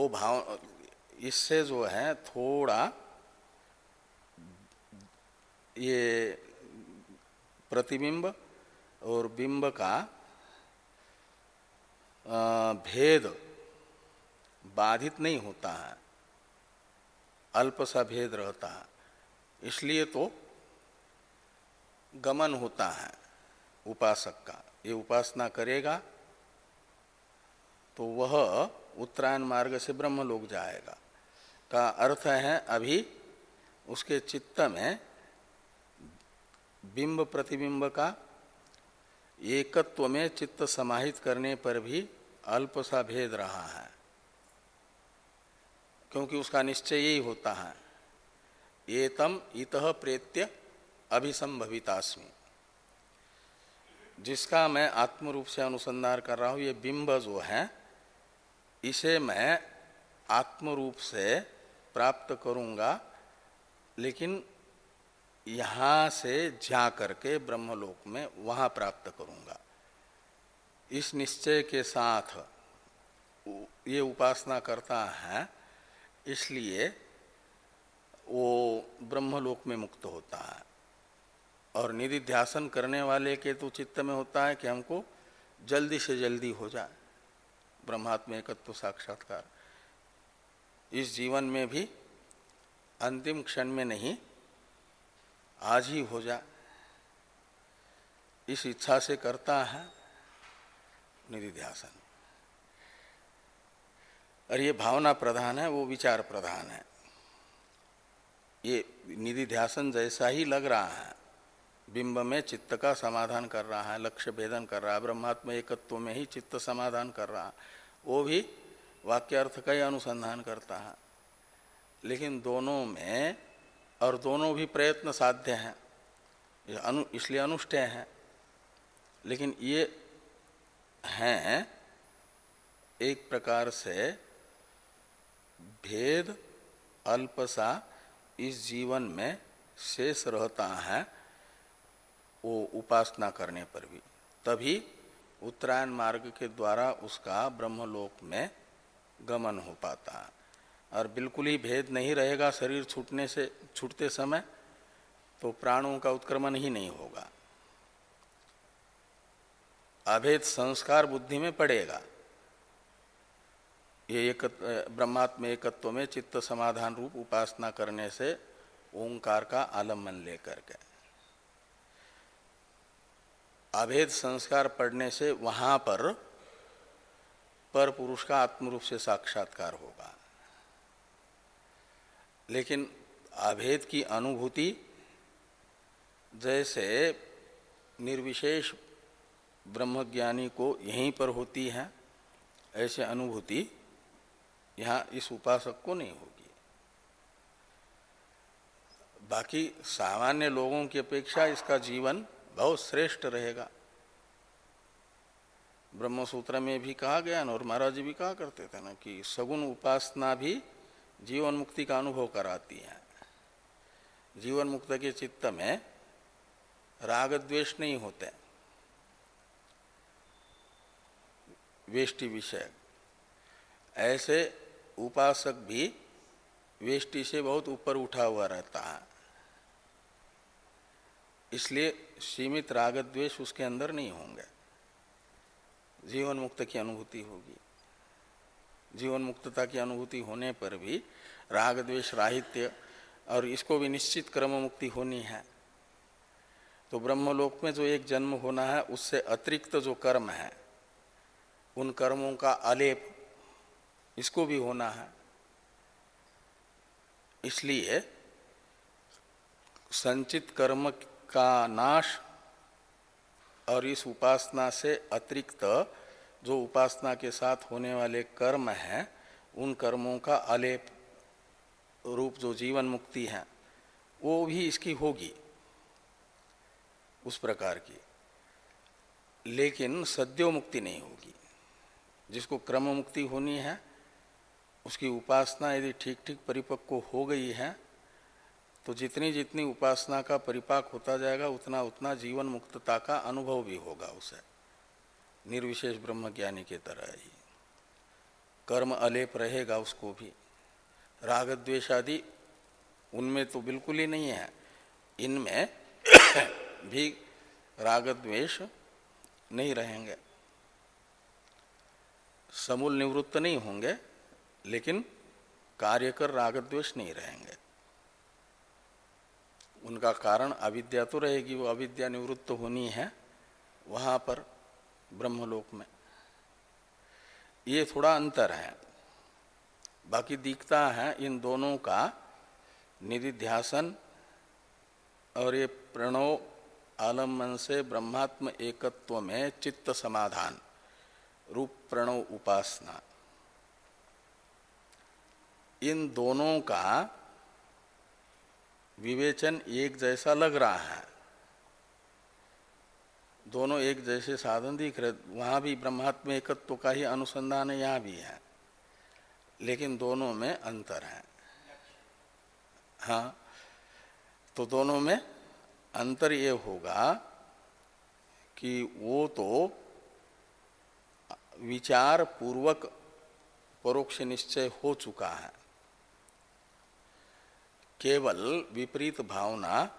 वो भाव, इससे जो है थोड़ा ये प्रतिबिंब और बिंब का भेद बाधित नहीं होता है। अल्प सा भेद रहता है। इसलिए तो गमन होता है उपासक का। ये उपासना करेगा तो वह उत्तरायण मार्ग से ब्रह्म लोग जाएगा। का अर्थ है अभी उसके चित्त में बिंब प्रतिबिंब का एकत्व में चित्त समाहित करने पर भी अल्प सा भेद रहा है। क्योंकि उसका निश्चय यही होता है। एतम इत प्रेत्य अभिसंभवितास्मी। जिसका मैं आत्म रूप से अनुसंधान कर रहा हूँ, ये बिंब जो है इसे मैं आत्म रूप से प्राप्त करूँगा, लेकिन यहाँ से जा करके ब्रह्मलोक में वहाँ प्राप्त करूँगा। इस निश्चय के साथ ये उपासना करता है, इसलिए वो ब्रह्मलोक में मुक्त होता है। और निधि ध्यासन करने वाले के तो चित्त में होता है कि हमको जल्दी से जल्दी हो जाए। ब्रह्मात्म एकत्व साक्षात्कार। इस जीवन में भी अंतिम क्षण में नहीं, आज ही हो जा। इस इच्छा से करता है निधि ध्यासन और ये भावना प्रधान है, वो विचार प्रधान है। ये निधि ध्यासन जैसा ही लग रहा है। बिंब में चित्त का समाधान कर रहा है, लक्ष्य भेदन कर रहा है, ब्रह्मात्म एकत्व में ही चित्त समाधान कर रहा है। वो भी वाक्यार्थ का ही अनुसंधान करता है। लेकिन दोनों में, और दोनों भी प्रयत्न साध्य हैं अनु, इसलिए अनुष्ठेय हैं। लेकिन ये हैं, एक प्रकार से भेद अल्पसा इस जीवन में शेष रहता है। वो उपासना करने पर भी। तभी उत्तरायण मार्ग के द्वारा उसका ब्रह्मलोक में गमन हो पाता। है और बिल्कुल ही भेद नहीं रहेगा शरीर छूटने से, छूटते समय तो प्राणों का उत्क्रमण ही नहीं होगा। अभेद संस्कार बुद्धि में पड़ेगा। ये एक, ब्रह्मात्म एकत्व में चित्त समाधान रूप उपासना करने से ओंकार का आलंबन लेकर के। अभेद संस्कार पढ़ने से वहाँ पर पर पुरुष का आत्म रूप से साक्षात्कार होगा। लेकिन अभेद की अनुभूति जैसे निर्विशेष ब्रह्मज्ञानी को यहीं पर होती है, ऐसे अनुभूति यहाँ इस उपासक को नहीं होगी। बाकी सामान्य लोगों की अपेक्षा इसका जीवन बहुत श्रेष्ठ रहेगा। ब्रह्मसूत्र में भी कहा गया ना, और महाराज जी भी कहा करते थे ना कि सगुण उपासना भी जीवन मुक्ति का अनुभव कराती है। जीवन मुक्त के चित्त में राग द्वेष नहीं होते। वेष्टि विषय। ऐसे उपासक भी वेष्टि से बहुत ऊपर उठा हुआ रहता है। इसलिए सीमित राग द्वेष उसके अंदर नहीं होंगे। जीवन मुक्त की अनुभूति होगी। जीवन मुक्तता की अनुभूति होने पर भी राग द्वेष राहित्य और इसको भी निश्चित क्रम मुक्ति होनी है। तो ब्रह्मलोक में जो एक जन्म होना है, उससे अतिरिक्त जो कर्म है, उन कर्मों का अलेप इसको भी होना है। इसलिए संचित कर्म का नाश और इस उपासना से अतिरिक्त जो उपासना के साथ होने वाले कर्म हैं, उन कर्मों का अलेप रूप जो जीवन मुक्ति है, वो भी इसकी होगी, उस प्रकार की। लेकिन सद्यो मुक्ति नहीं होगी। जिसको क्रम मुक्ति होनी है, उसकी उपासना यदि ठीक ठीक परिपक्व हो गई है तो जितनी जितनी उपासना का परिपाक होता जाएगा, उतना उतना जीवन मुक्तता का अनुभव भी होगा उसे। निर्विशेष ब्रह्म ज्ञानी के तरह ही। कर्म अलेप रहेगा उसको भी। राग द्वेष आदि उनमें तो बिल्कुल ही नहीं है। इनमें *coughs* भी राग द्वेष नहीं रहेंगे। समूल निवृत्त नहीं होंगे, लेकिन कार्य कर राग द्वेष नहीं रहेंगे। उनका कारण अविद्या तो रहेगी, वो अविद्या निवृत्त होनी है, वहाँ पर ब्रह्मलोक में। ये थोड़ा अंतर है। बाकी दिखता है इन दोनों का निधिध्यासन और ये प्रणव आलंबन से ब्रह्मात्म एकत्व में चित्त समाधान, रूप प्रणव उपासना। इन दोनों का विवेचन एक जैसा लग रहा है। दोनों एक जैसे साधन दिख रहे, वहाँ भी ब्रह्मात्म एकत्व का ही अनुसंधान यहाँ भी है। लेकिन दोनों में अंतर है। हाँ तो दोनों में अंतर ये होगा कि वो तो विचार पूर्वक परोक्ष निश्चय हो चुका है। केवल विपरीत भावना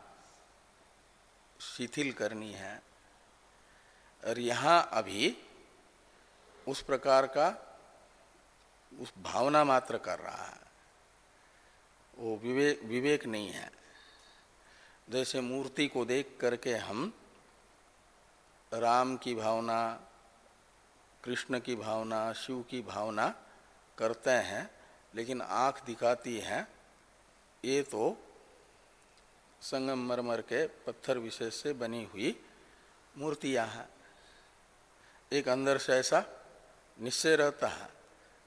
शिथिल करनी है। और यहाँ अभी उस प्रकार का उस भावना मात्र कर रहा है। वो विवेक विवेक नहीं है। जैसे मूर्ति को देख करके हम राम की भावना, कृष्ण की भावना, शिव की भावना करते हैं, लेकिन आँख दिखाती है ये तो संगम मरमर के पत्थर विशेष से बनी हुई मूर्तियाँ हैं। एक अंदर से ऐसा निश्चय रहता है,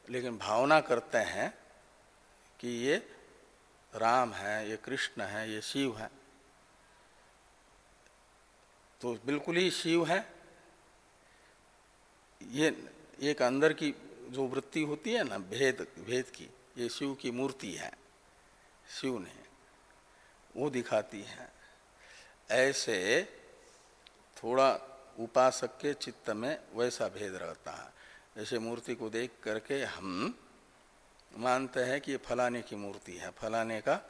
लेकिन भावना करते हैं कि ये राम है, ये कृष्ण है, ये शिव है। तो बिल्कुल ही शिव है। ये एक अंदर की जो वृत्ति होती है ना, भेद भेद की, ये शिव की मूर्ति है। शिव ने वो दिखाती है। ऐसे थोड़ा उपासक के चित्त में वैसा भेद रहता है। जैसे मूर्ति को देख करके हम मानते हैं कि ये फलाने की मूर्ति है। फलाने का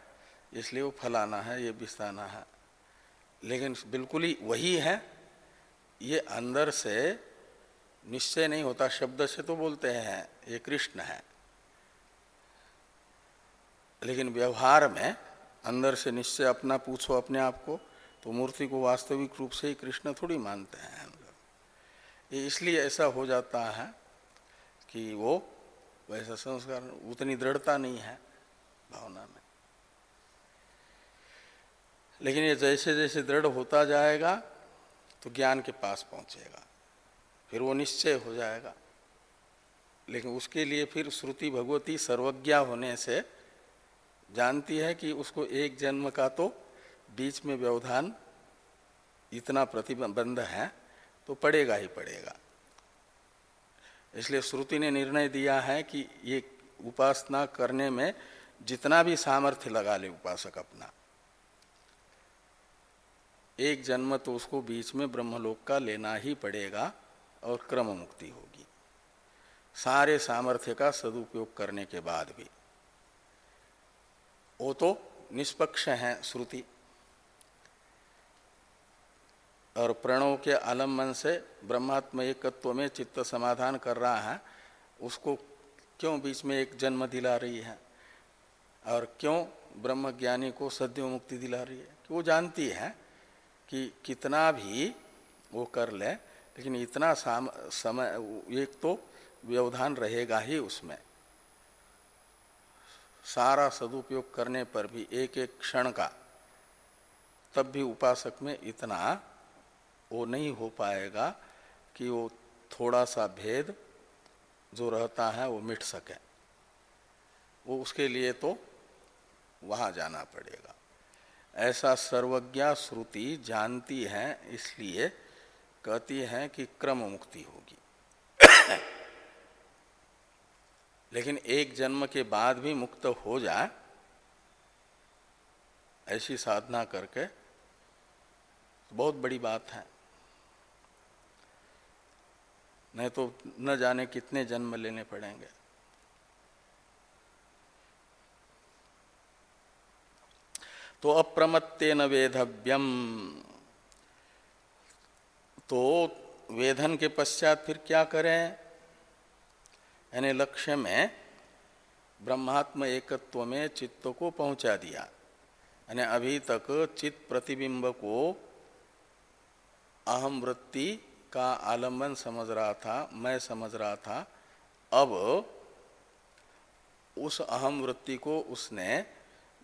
इसलिए वो फलाना है, ये बिस्ताना है। लेकिन बिल्कुल ही वही है। ये अंदर से निश्चय नहीं होता, शब्द से तो बोलते हैं, ये कृष्ण है। लेकिन व्यवहार में अंदर से निश्चय अपना पूछो अपने आप को तो मूर्ति को वास्तविक रूप से ही कृष्ण थोड़ी मानते हैं ये इसलिए ऐसा हो जाता है कि वो वैसा संस्कार, उतनी दृढ़ता नहीं है भावना में। लेकिन ये जैसे जैसे दृढ़ होता जाएगा तो ज्ञान के पास पहुंचेगा। फिर वो निश्चय हो जाएगा। लेकिन उसके लिए फिर श्रुति भगवती सर्वज्ञा होने से जानती है कि उसको एक जन्म का तो बीच में व्यवधान इतना प्रतिबंध है तो पड़ेगा ही पड़ेगा। इसलिए श्रुति ने निर्णय दिया है कि ये उपासना करने में जितना भी सामर्थ्य लगा ले उपासक अपना। एक जन्म तो उसको बीच में ब्रह्मलोक का लेना ही पड़ेगा और क्रम मुक्ति होगी। सारे सामर्थ्य का सदुपयोग करने के बाद भी। वो तो निष्पक्ष है श्रुति। और प्रणव के आलंबन से ब्रह्मात्म एकत्व में चित्त समाधान कर रहा है, उसको क्यों बीच में एक जन्म दिला रही है? और क्यों ब्रह्म ज्ञानी को सद्य मुक्ति दिला रही है? कि वो जानती है कि कितना भी वो कर ले, लेकिन इतना समय एक तो व्यवधान रहेगा ही उसमें। सारा सदुपयोग करने पर भी एक एक क्षण का, तब भी उपासक में इतना वो नहीं हो पाएगा कि वो थोड़ा सा भेद जो रहता है वो मिट सके। वो उसके लिए तो वहाँ जाना पड़ेगा। ऐसा सर्वज्ञा श्रुति जानती है, इसलिए कहती है कि क्रम मुक्ति होगी। लेकिन एक जन्म के बाद भी मुक्त हो जाए ऐसी साधना करके, बहुत बड़ी बात है। नहीं तो न जाने कितने जन्म लेने पड़ेंगे। तो अप्रमत्ते न वेधव्यम। तो वेधन के पश्चात फिर क्या करें? यानी लक्ष्य में ब्रह्मात्म एकत्व में चित्त को पहुँचा दिया। यानी अभी तक चित्त प्रतिबिंब को अहम वृत्ति का आलंबन समझ रहा था, मैं समझ रहा था। अब उस अहम वृत्ति को उसने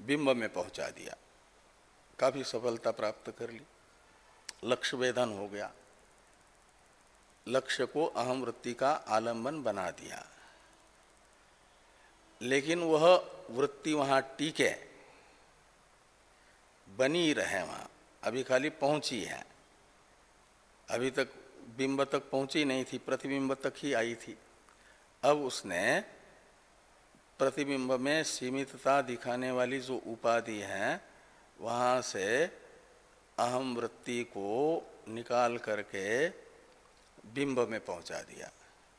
बिंब में पहुँचा दिया। काफ़ी सफलता प्राप्त कर ली। लक्ष्य वेदन हो गया। लक्ष्य को अहम वृत्ति का आलंबन बना दिया। लेकिन वह वृत्ति वहाँ टीके बनी रहे वहाँ। अभी खाली पहुँची है। अभी तक बिंब तक पहुँची नहीं थी, प्रतिबिंब तक ही आई थी। अब उसने प्रतिबिंब में सीमितता दिखाने वाली जो उपाधि है, वहाँ से अहम वृत्ति को निकाल करके बिंब में पहुँचा दिया।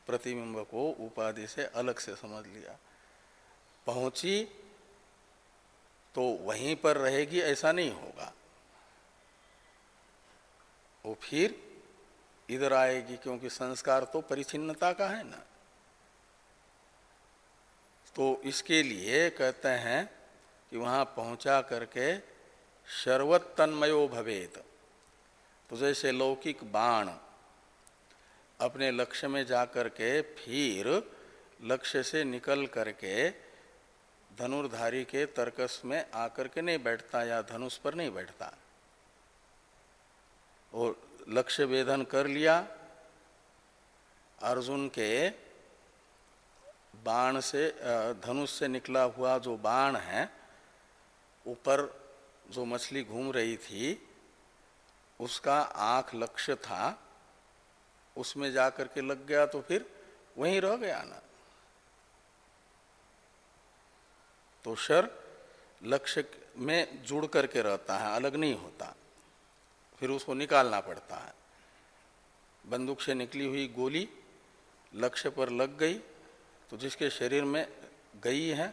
प्रतिबिंब को उपाधि से अलग से समझ लिया। पहुँची तो वहीं पर रहेगी, ऐसा नहीं होगा। वो फिर इधर आएगी, क्योंकि संस्कार तो परिचिन्नता का है ना। तो इसके लिए कहते हैं कि वहाँ पहुँचा करके शर्वत तन्मयो भवेत। तो जैसे लौकिक बाण अपने लक्ष्य में जाकर के फिर लक्ष्य से निकल करके धनुर्धारी के तर्कस में आकर के नहीं बैठता या धनुष पर नहीं बैठता। और लक्ष्य वेदन कर लिया, अर्जुन के बाण से धनुष से निकला हुआ जो बाण है, ऊपर जो मछली घूम रही थी, उसका आँख लक्ष्य था, उसमें जाकर के लग गया तो फिर वहीं रह गया ना। तो शर लक्ष्य में जुड़ करके रहता है, अलग नहीं होता। फिर उसको निकालना पड़ता है। बंदूक से निकली हुई गोली लक्ष्य पर लग गई तो जिसके शरीर में गई है,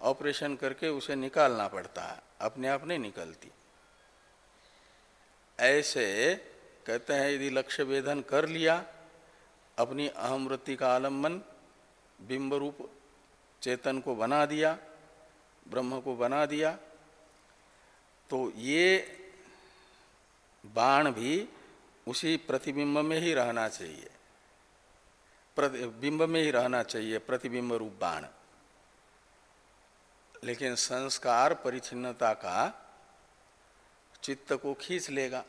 ऑपरेशन करके उसे निकालना पड़ता है, अपने आप नहीं निकलती। ऐसे कहते हैं, यदि लक्ष्य वेधन कर लिया, अपनी अहम वृत्ति का आलंबन, बिंब रूप चेतन को बना दिया ब्रह्म को बना दिया तो ये बाण भी उसी प्रतिबिंब में ही रहना चाहिए। प्रतिबिंब में ही रहना चाहिए, प्रतिबिंब रूप बाण। लेकिन संस्कार परिचिन्नता का चित्त को खींच लेगा।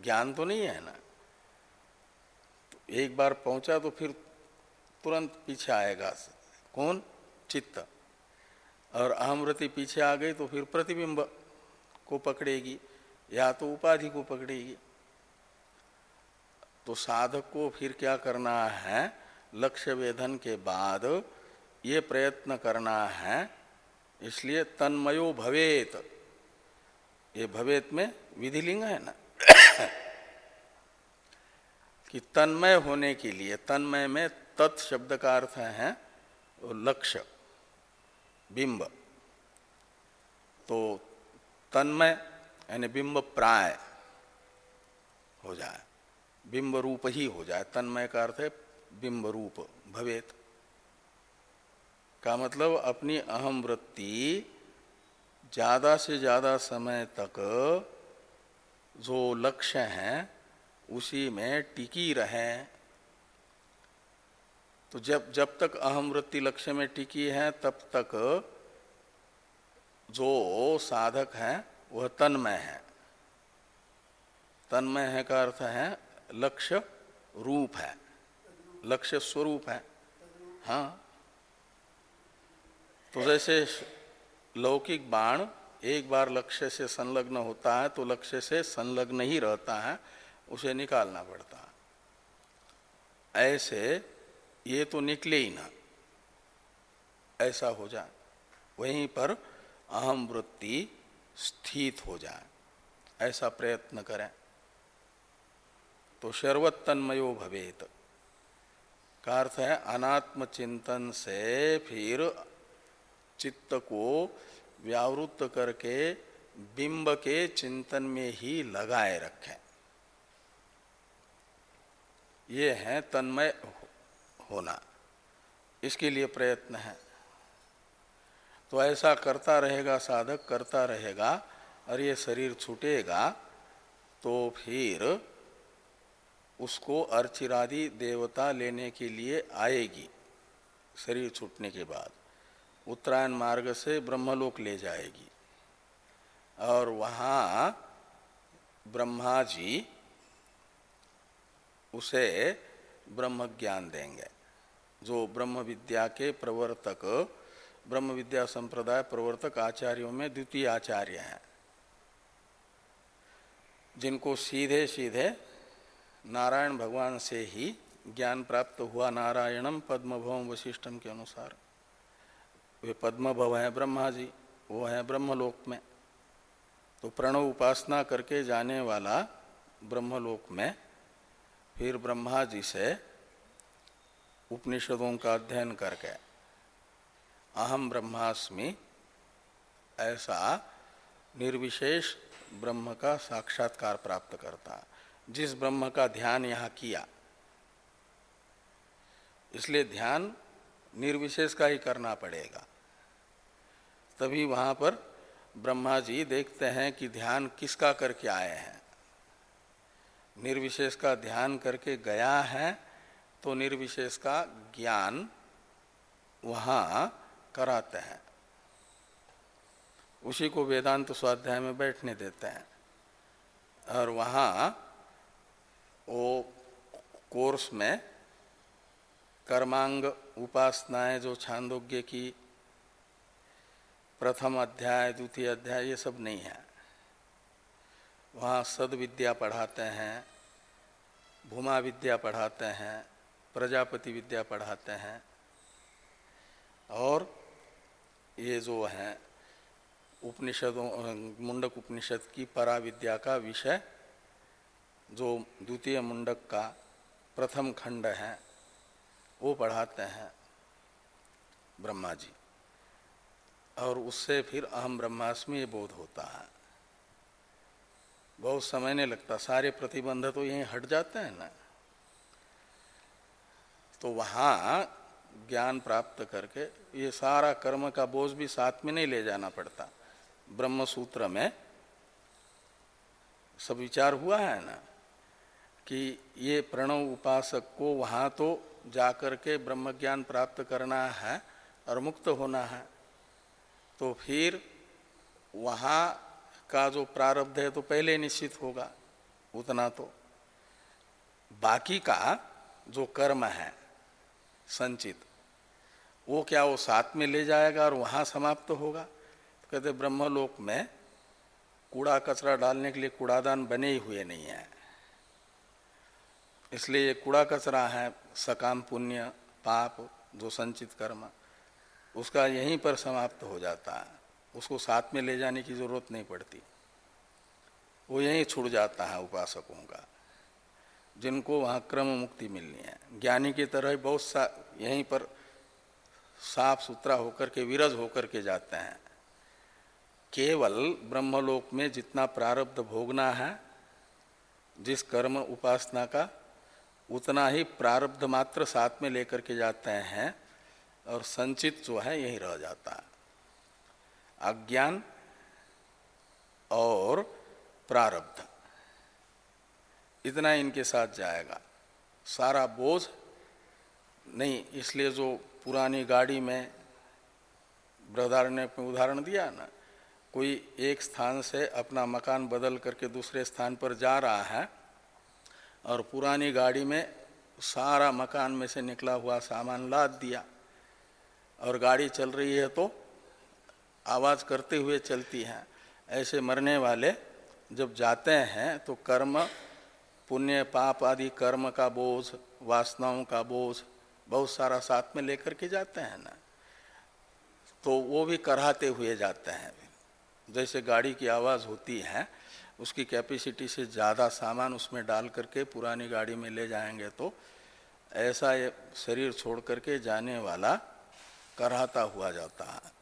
ज्ञान तो नहीं है ना। तो एक बार पहुँचा तो फिर तुरंत पीछे आएगा। कौन? चित्त। और अहमृति पीछे आ गई तो फिर प्रतिबिंब को पकड़ेगी, या तो उपाधि को पकड़ेगी। तो साधक को फिर क्या करना है? लक्ष्य वेधन के बाद ये प्रयत्न करना है। इसलिए तन्मयो भवेत। ये भवेत में विधिलिंग है ना? *coughs* कि तन्मय होने के लिए, तन्मय में तत् शब्द का अर्थ है, लक्ष्य। बिंब। तो तन्मय यानी बिंब प्राय हो जाए। बिंब रूप ही हो जाए। तन्मय का अर्थ है बिंब रूप, भवेत। का मतलब अपनी अहम वृत्ति ज़्यादा से ज़्यादा समय तक जो लक्ष्य है, उसी में टिकी रहे। तो जब जब तक अहम वृत्ति लक्ष्य में टिकी है, तब तक जो साधक है, वह तन्मय है। तन्मय है का अर्थ है, लक्ष्य रूप है। लक्ष्य स्वरूप है। हाँ। तो जैसे लौकिक बाण एक बार लक्ष्य से संलग्न होता है तो लक्ष्य से संलग्न ही रहता है, उसे निकालना पड़ता है। ऐसे ये तो निकले ही ना। ऐसा हो जाए, वहीं पर अहम वृत्ति स्थित हो जाए। ऐसा प्रयत्न करें। तो शर्वतन्मयो भवेत। का अर्थ है अनात्म चिंतन से फिर चित्त को व्यावृत्त करके बिंब के चिंतन में ही लगाए रखें। ये है तन्मय होना। इसके लिए प्रयत्न है। तो ऐसा करता रहेगा, साधक करता रहेगा, और ये शरीर छूटेगा तो फिर उसको अर्चिरादि देवता लेने के लिए आएगी, शरीर छूटने के बाद। उत्तरायण मार्ग से ब्रह्मलोक ले जाएगी। और वहाँ ब्रह्मा जी उसे ब्रह्म ज्ञान देंगे। जो ब्रह्म विद्या के प्रवर्तक ब्रह्म विद्या संप्रदाय प्रवर्तक आचार्यों में द्वितीय आचार्य हैं। जिनको सीधे सीधे नारायण भगवान से ही ज्ञान प्राप्त हुआ नारायणम पद्म भव वशिष्ठम के अनुसार। वे पद्म भव है ब्रह्मा जी, वो है ब्रह्मलोक में। तो प्रणव उपासना करके जाने वाला ब्रह्मलोक में फिर ब्रह्मा जी से उपनिषदों का अध्ययन करके अहम ब्रह्मास्मि, ऐसा निर्विशेष ब्रह्म का साक्षात्कार प्राप्त करता। जिस ब्रह्म का ध्यान यहाँ किया, इसलिए ध्यान निर्विशेष का ही करना पड़ेगा। तभी वहाँ पर ब्रह्मा जी देखते हैं कि ध्यान किसका करके आए हैं। निर्विशेष का ध्यान करके गया है तो निर्विशेष का ज्ञान वहाँ कराते हैं। उसी को वेदांत स्वाध्याय में बैठने देते हैं। और वहाँ वो कोर्स में कर्मांग उपासनाएँ जो छांदोग्य की प्रथम अध्याय, द्वितीय अध्याय, ये सब नहीं है। वहाँ सद विद्या पढ़ाते हैं भूमा विद्या पढ़ाते हैं प्रजापति विद्या पढ़ाते हैं और ये जो है उपनिषदों, मुंडक उपनिषद की परा विद्या का विषय, जो द्वितीय मुंडक का प्रथम खंड है, वो पढ़ाते हैं ब्रह्मा जी। और उससे फिर अहम ब्रह्मास्मि ये बोध होता है। बहुत समय नहीं लगता, सारे प्रतिबंध तो यहीं हट जाते हैं ना। तो वहाँ ज्ञान प्राप्त करके ये सारा कर्म का बोझ भी साथ में नहीं ले जाना पड़ता। ब्रह्म सूत्र में सब विचार हुआ है ना कि ये प्रणव उपासक को वहाँ तो जाकर के ब्रह्म ज्ञान प्राप्त करना है और मुक्त होना है। तो फिर वहाँ का जो प्रारब्ध है तो पहले निश्चित होगा, उतना तो। बाकी का जो कर्म है संचित। वो क्या वो साथ में ले जाएगा और वहाँ समाप्त तो होगा? तो कहते, ब्रह्मलोक में कूड़ा कचरा डालने के लिए कूड़ादान बने ही हुए नहीं है। इसलिए ये कूड़ा कचरा है, सकाम, पुण्य, पाप, जो संचित कर्म, उसका यहीं पर समाप्त हो जाता है। उसको साथ में ले जाने की ज़रूरत नहीं पड़ती। वो यहीं छुड़ जाता है उपासकों का। जिनको वहाँ क्रम मुक्ति मिलनी है। ज्ञानी की तरह ही बहुत सा यहीं पर साफ़ सुथरा होकर के, विरज होकर के जाते हैं। केवल ब्रह्मलोक में जितना प्रारब्ध भोगना है, जिस कर्म उपासना का, उतना ही प्रारब्ध मात्र साथ में लेकर के जाते हैं और संचित जो है, यही रह जाता है। अज्ञान और प्रारब्ध। इतना इनके साथ जाएगा। सारा बोझ नहीं, इसलिए जो पुरानी गाड़ी में ब्रदार ने उदाहरण दिया ना, कोई एक स्थान से अपना मकान बदल करके दूसरे स्थान पर जा रहा है और पुरानी गाड़ी में सारा मकान में से निकला हुआ सामान लाद दिया और गाड़ी चल रही है तो आवाज़ करते हुए चलती है। ऐसे मरने वाले जब जाते हैं तो कर्म पुण्य, पाप आदि, कर्म का बोझ, वासनाओं का बोझ, बहुत सारा साथ में लेकर के जाते हैं ना। तो वो भी कराते हुए जाते हैं। जैसे गाड़ी की आवाज़ होती है, उसकी कैपेसिटी से ज़्यादा सामान उसमें डाल करके पुरानी गाड़ी में ले जाएँगे तो ऐसा ये शरीर छोड़ करके जाने वाला कराता हुआ जाता है।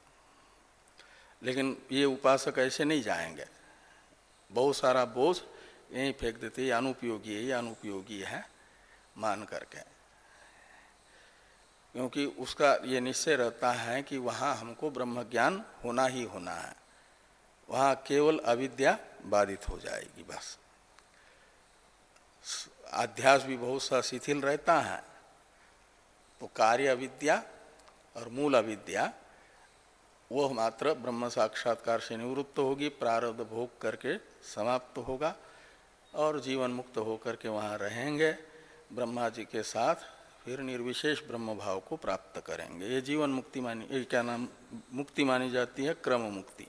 लेकिन ये उपासक ऐसे नहीं जाएँगे। बहुत सारा बोझ यहीं फेंक देते, ये अनुपयोगी है, ये अनुपयोगी है, मान करके। क्योंकि उसका ये निश्चय रहता है कि वहाँ हमको ब्रह्म ज्ञान होना ही होना है। वहाँ केवल अविद्या बाधित हो जाएगी, बस। अध्यास भी बहुत सा शिथिल रहता है। तो कार्य अविद्या और मूल अविद्या, वह मात्र ब्रह्म साक्षात्कार से निवृत्त होगी, प्रारब्ध भोग करके समाप्त होगा। और जीवन मुक्त होकर के वहाँ रहेंगे। ब्रह्मा जी के साथ फिर निर्विशेष ब्रह्म भाव को प्राप्त करेंगे। ये जीवन मुक्ति मानी, ये क्या नाम, मुक्ति मानी जाती है, क्रम मुक्ति।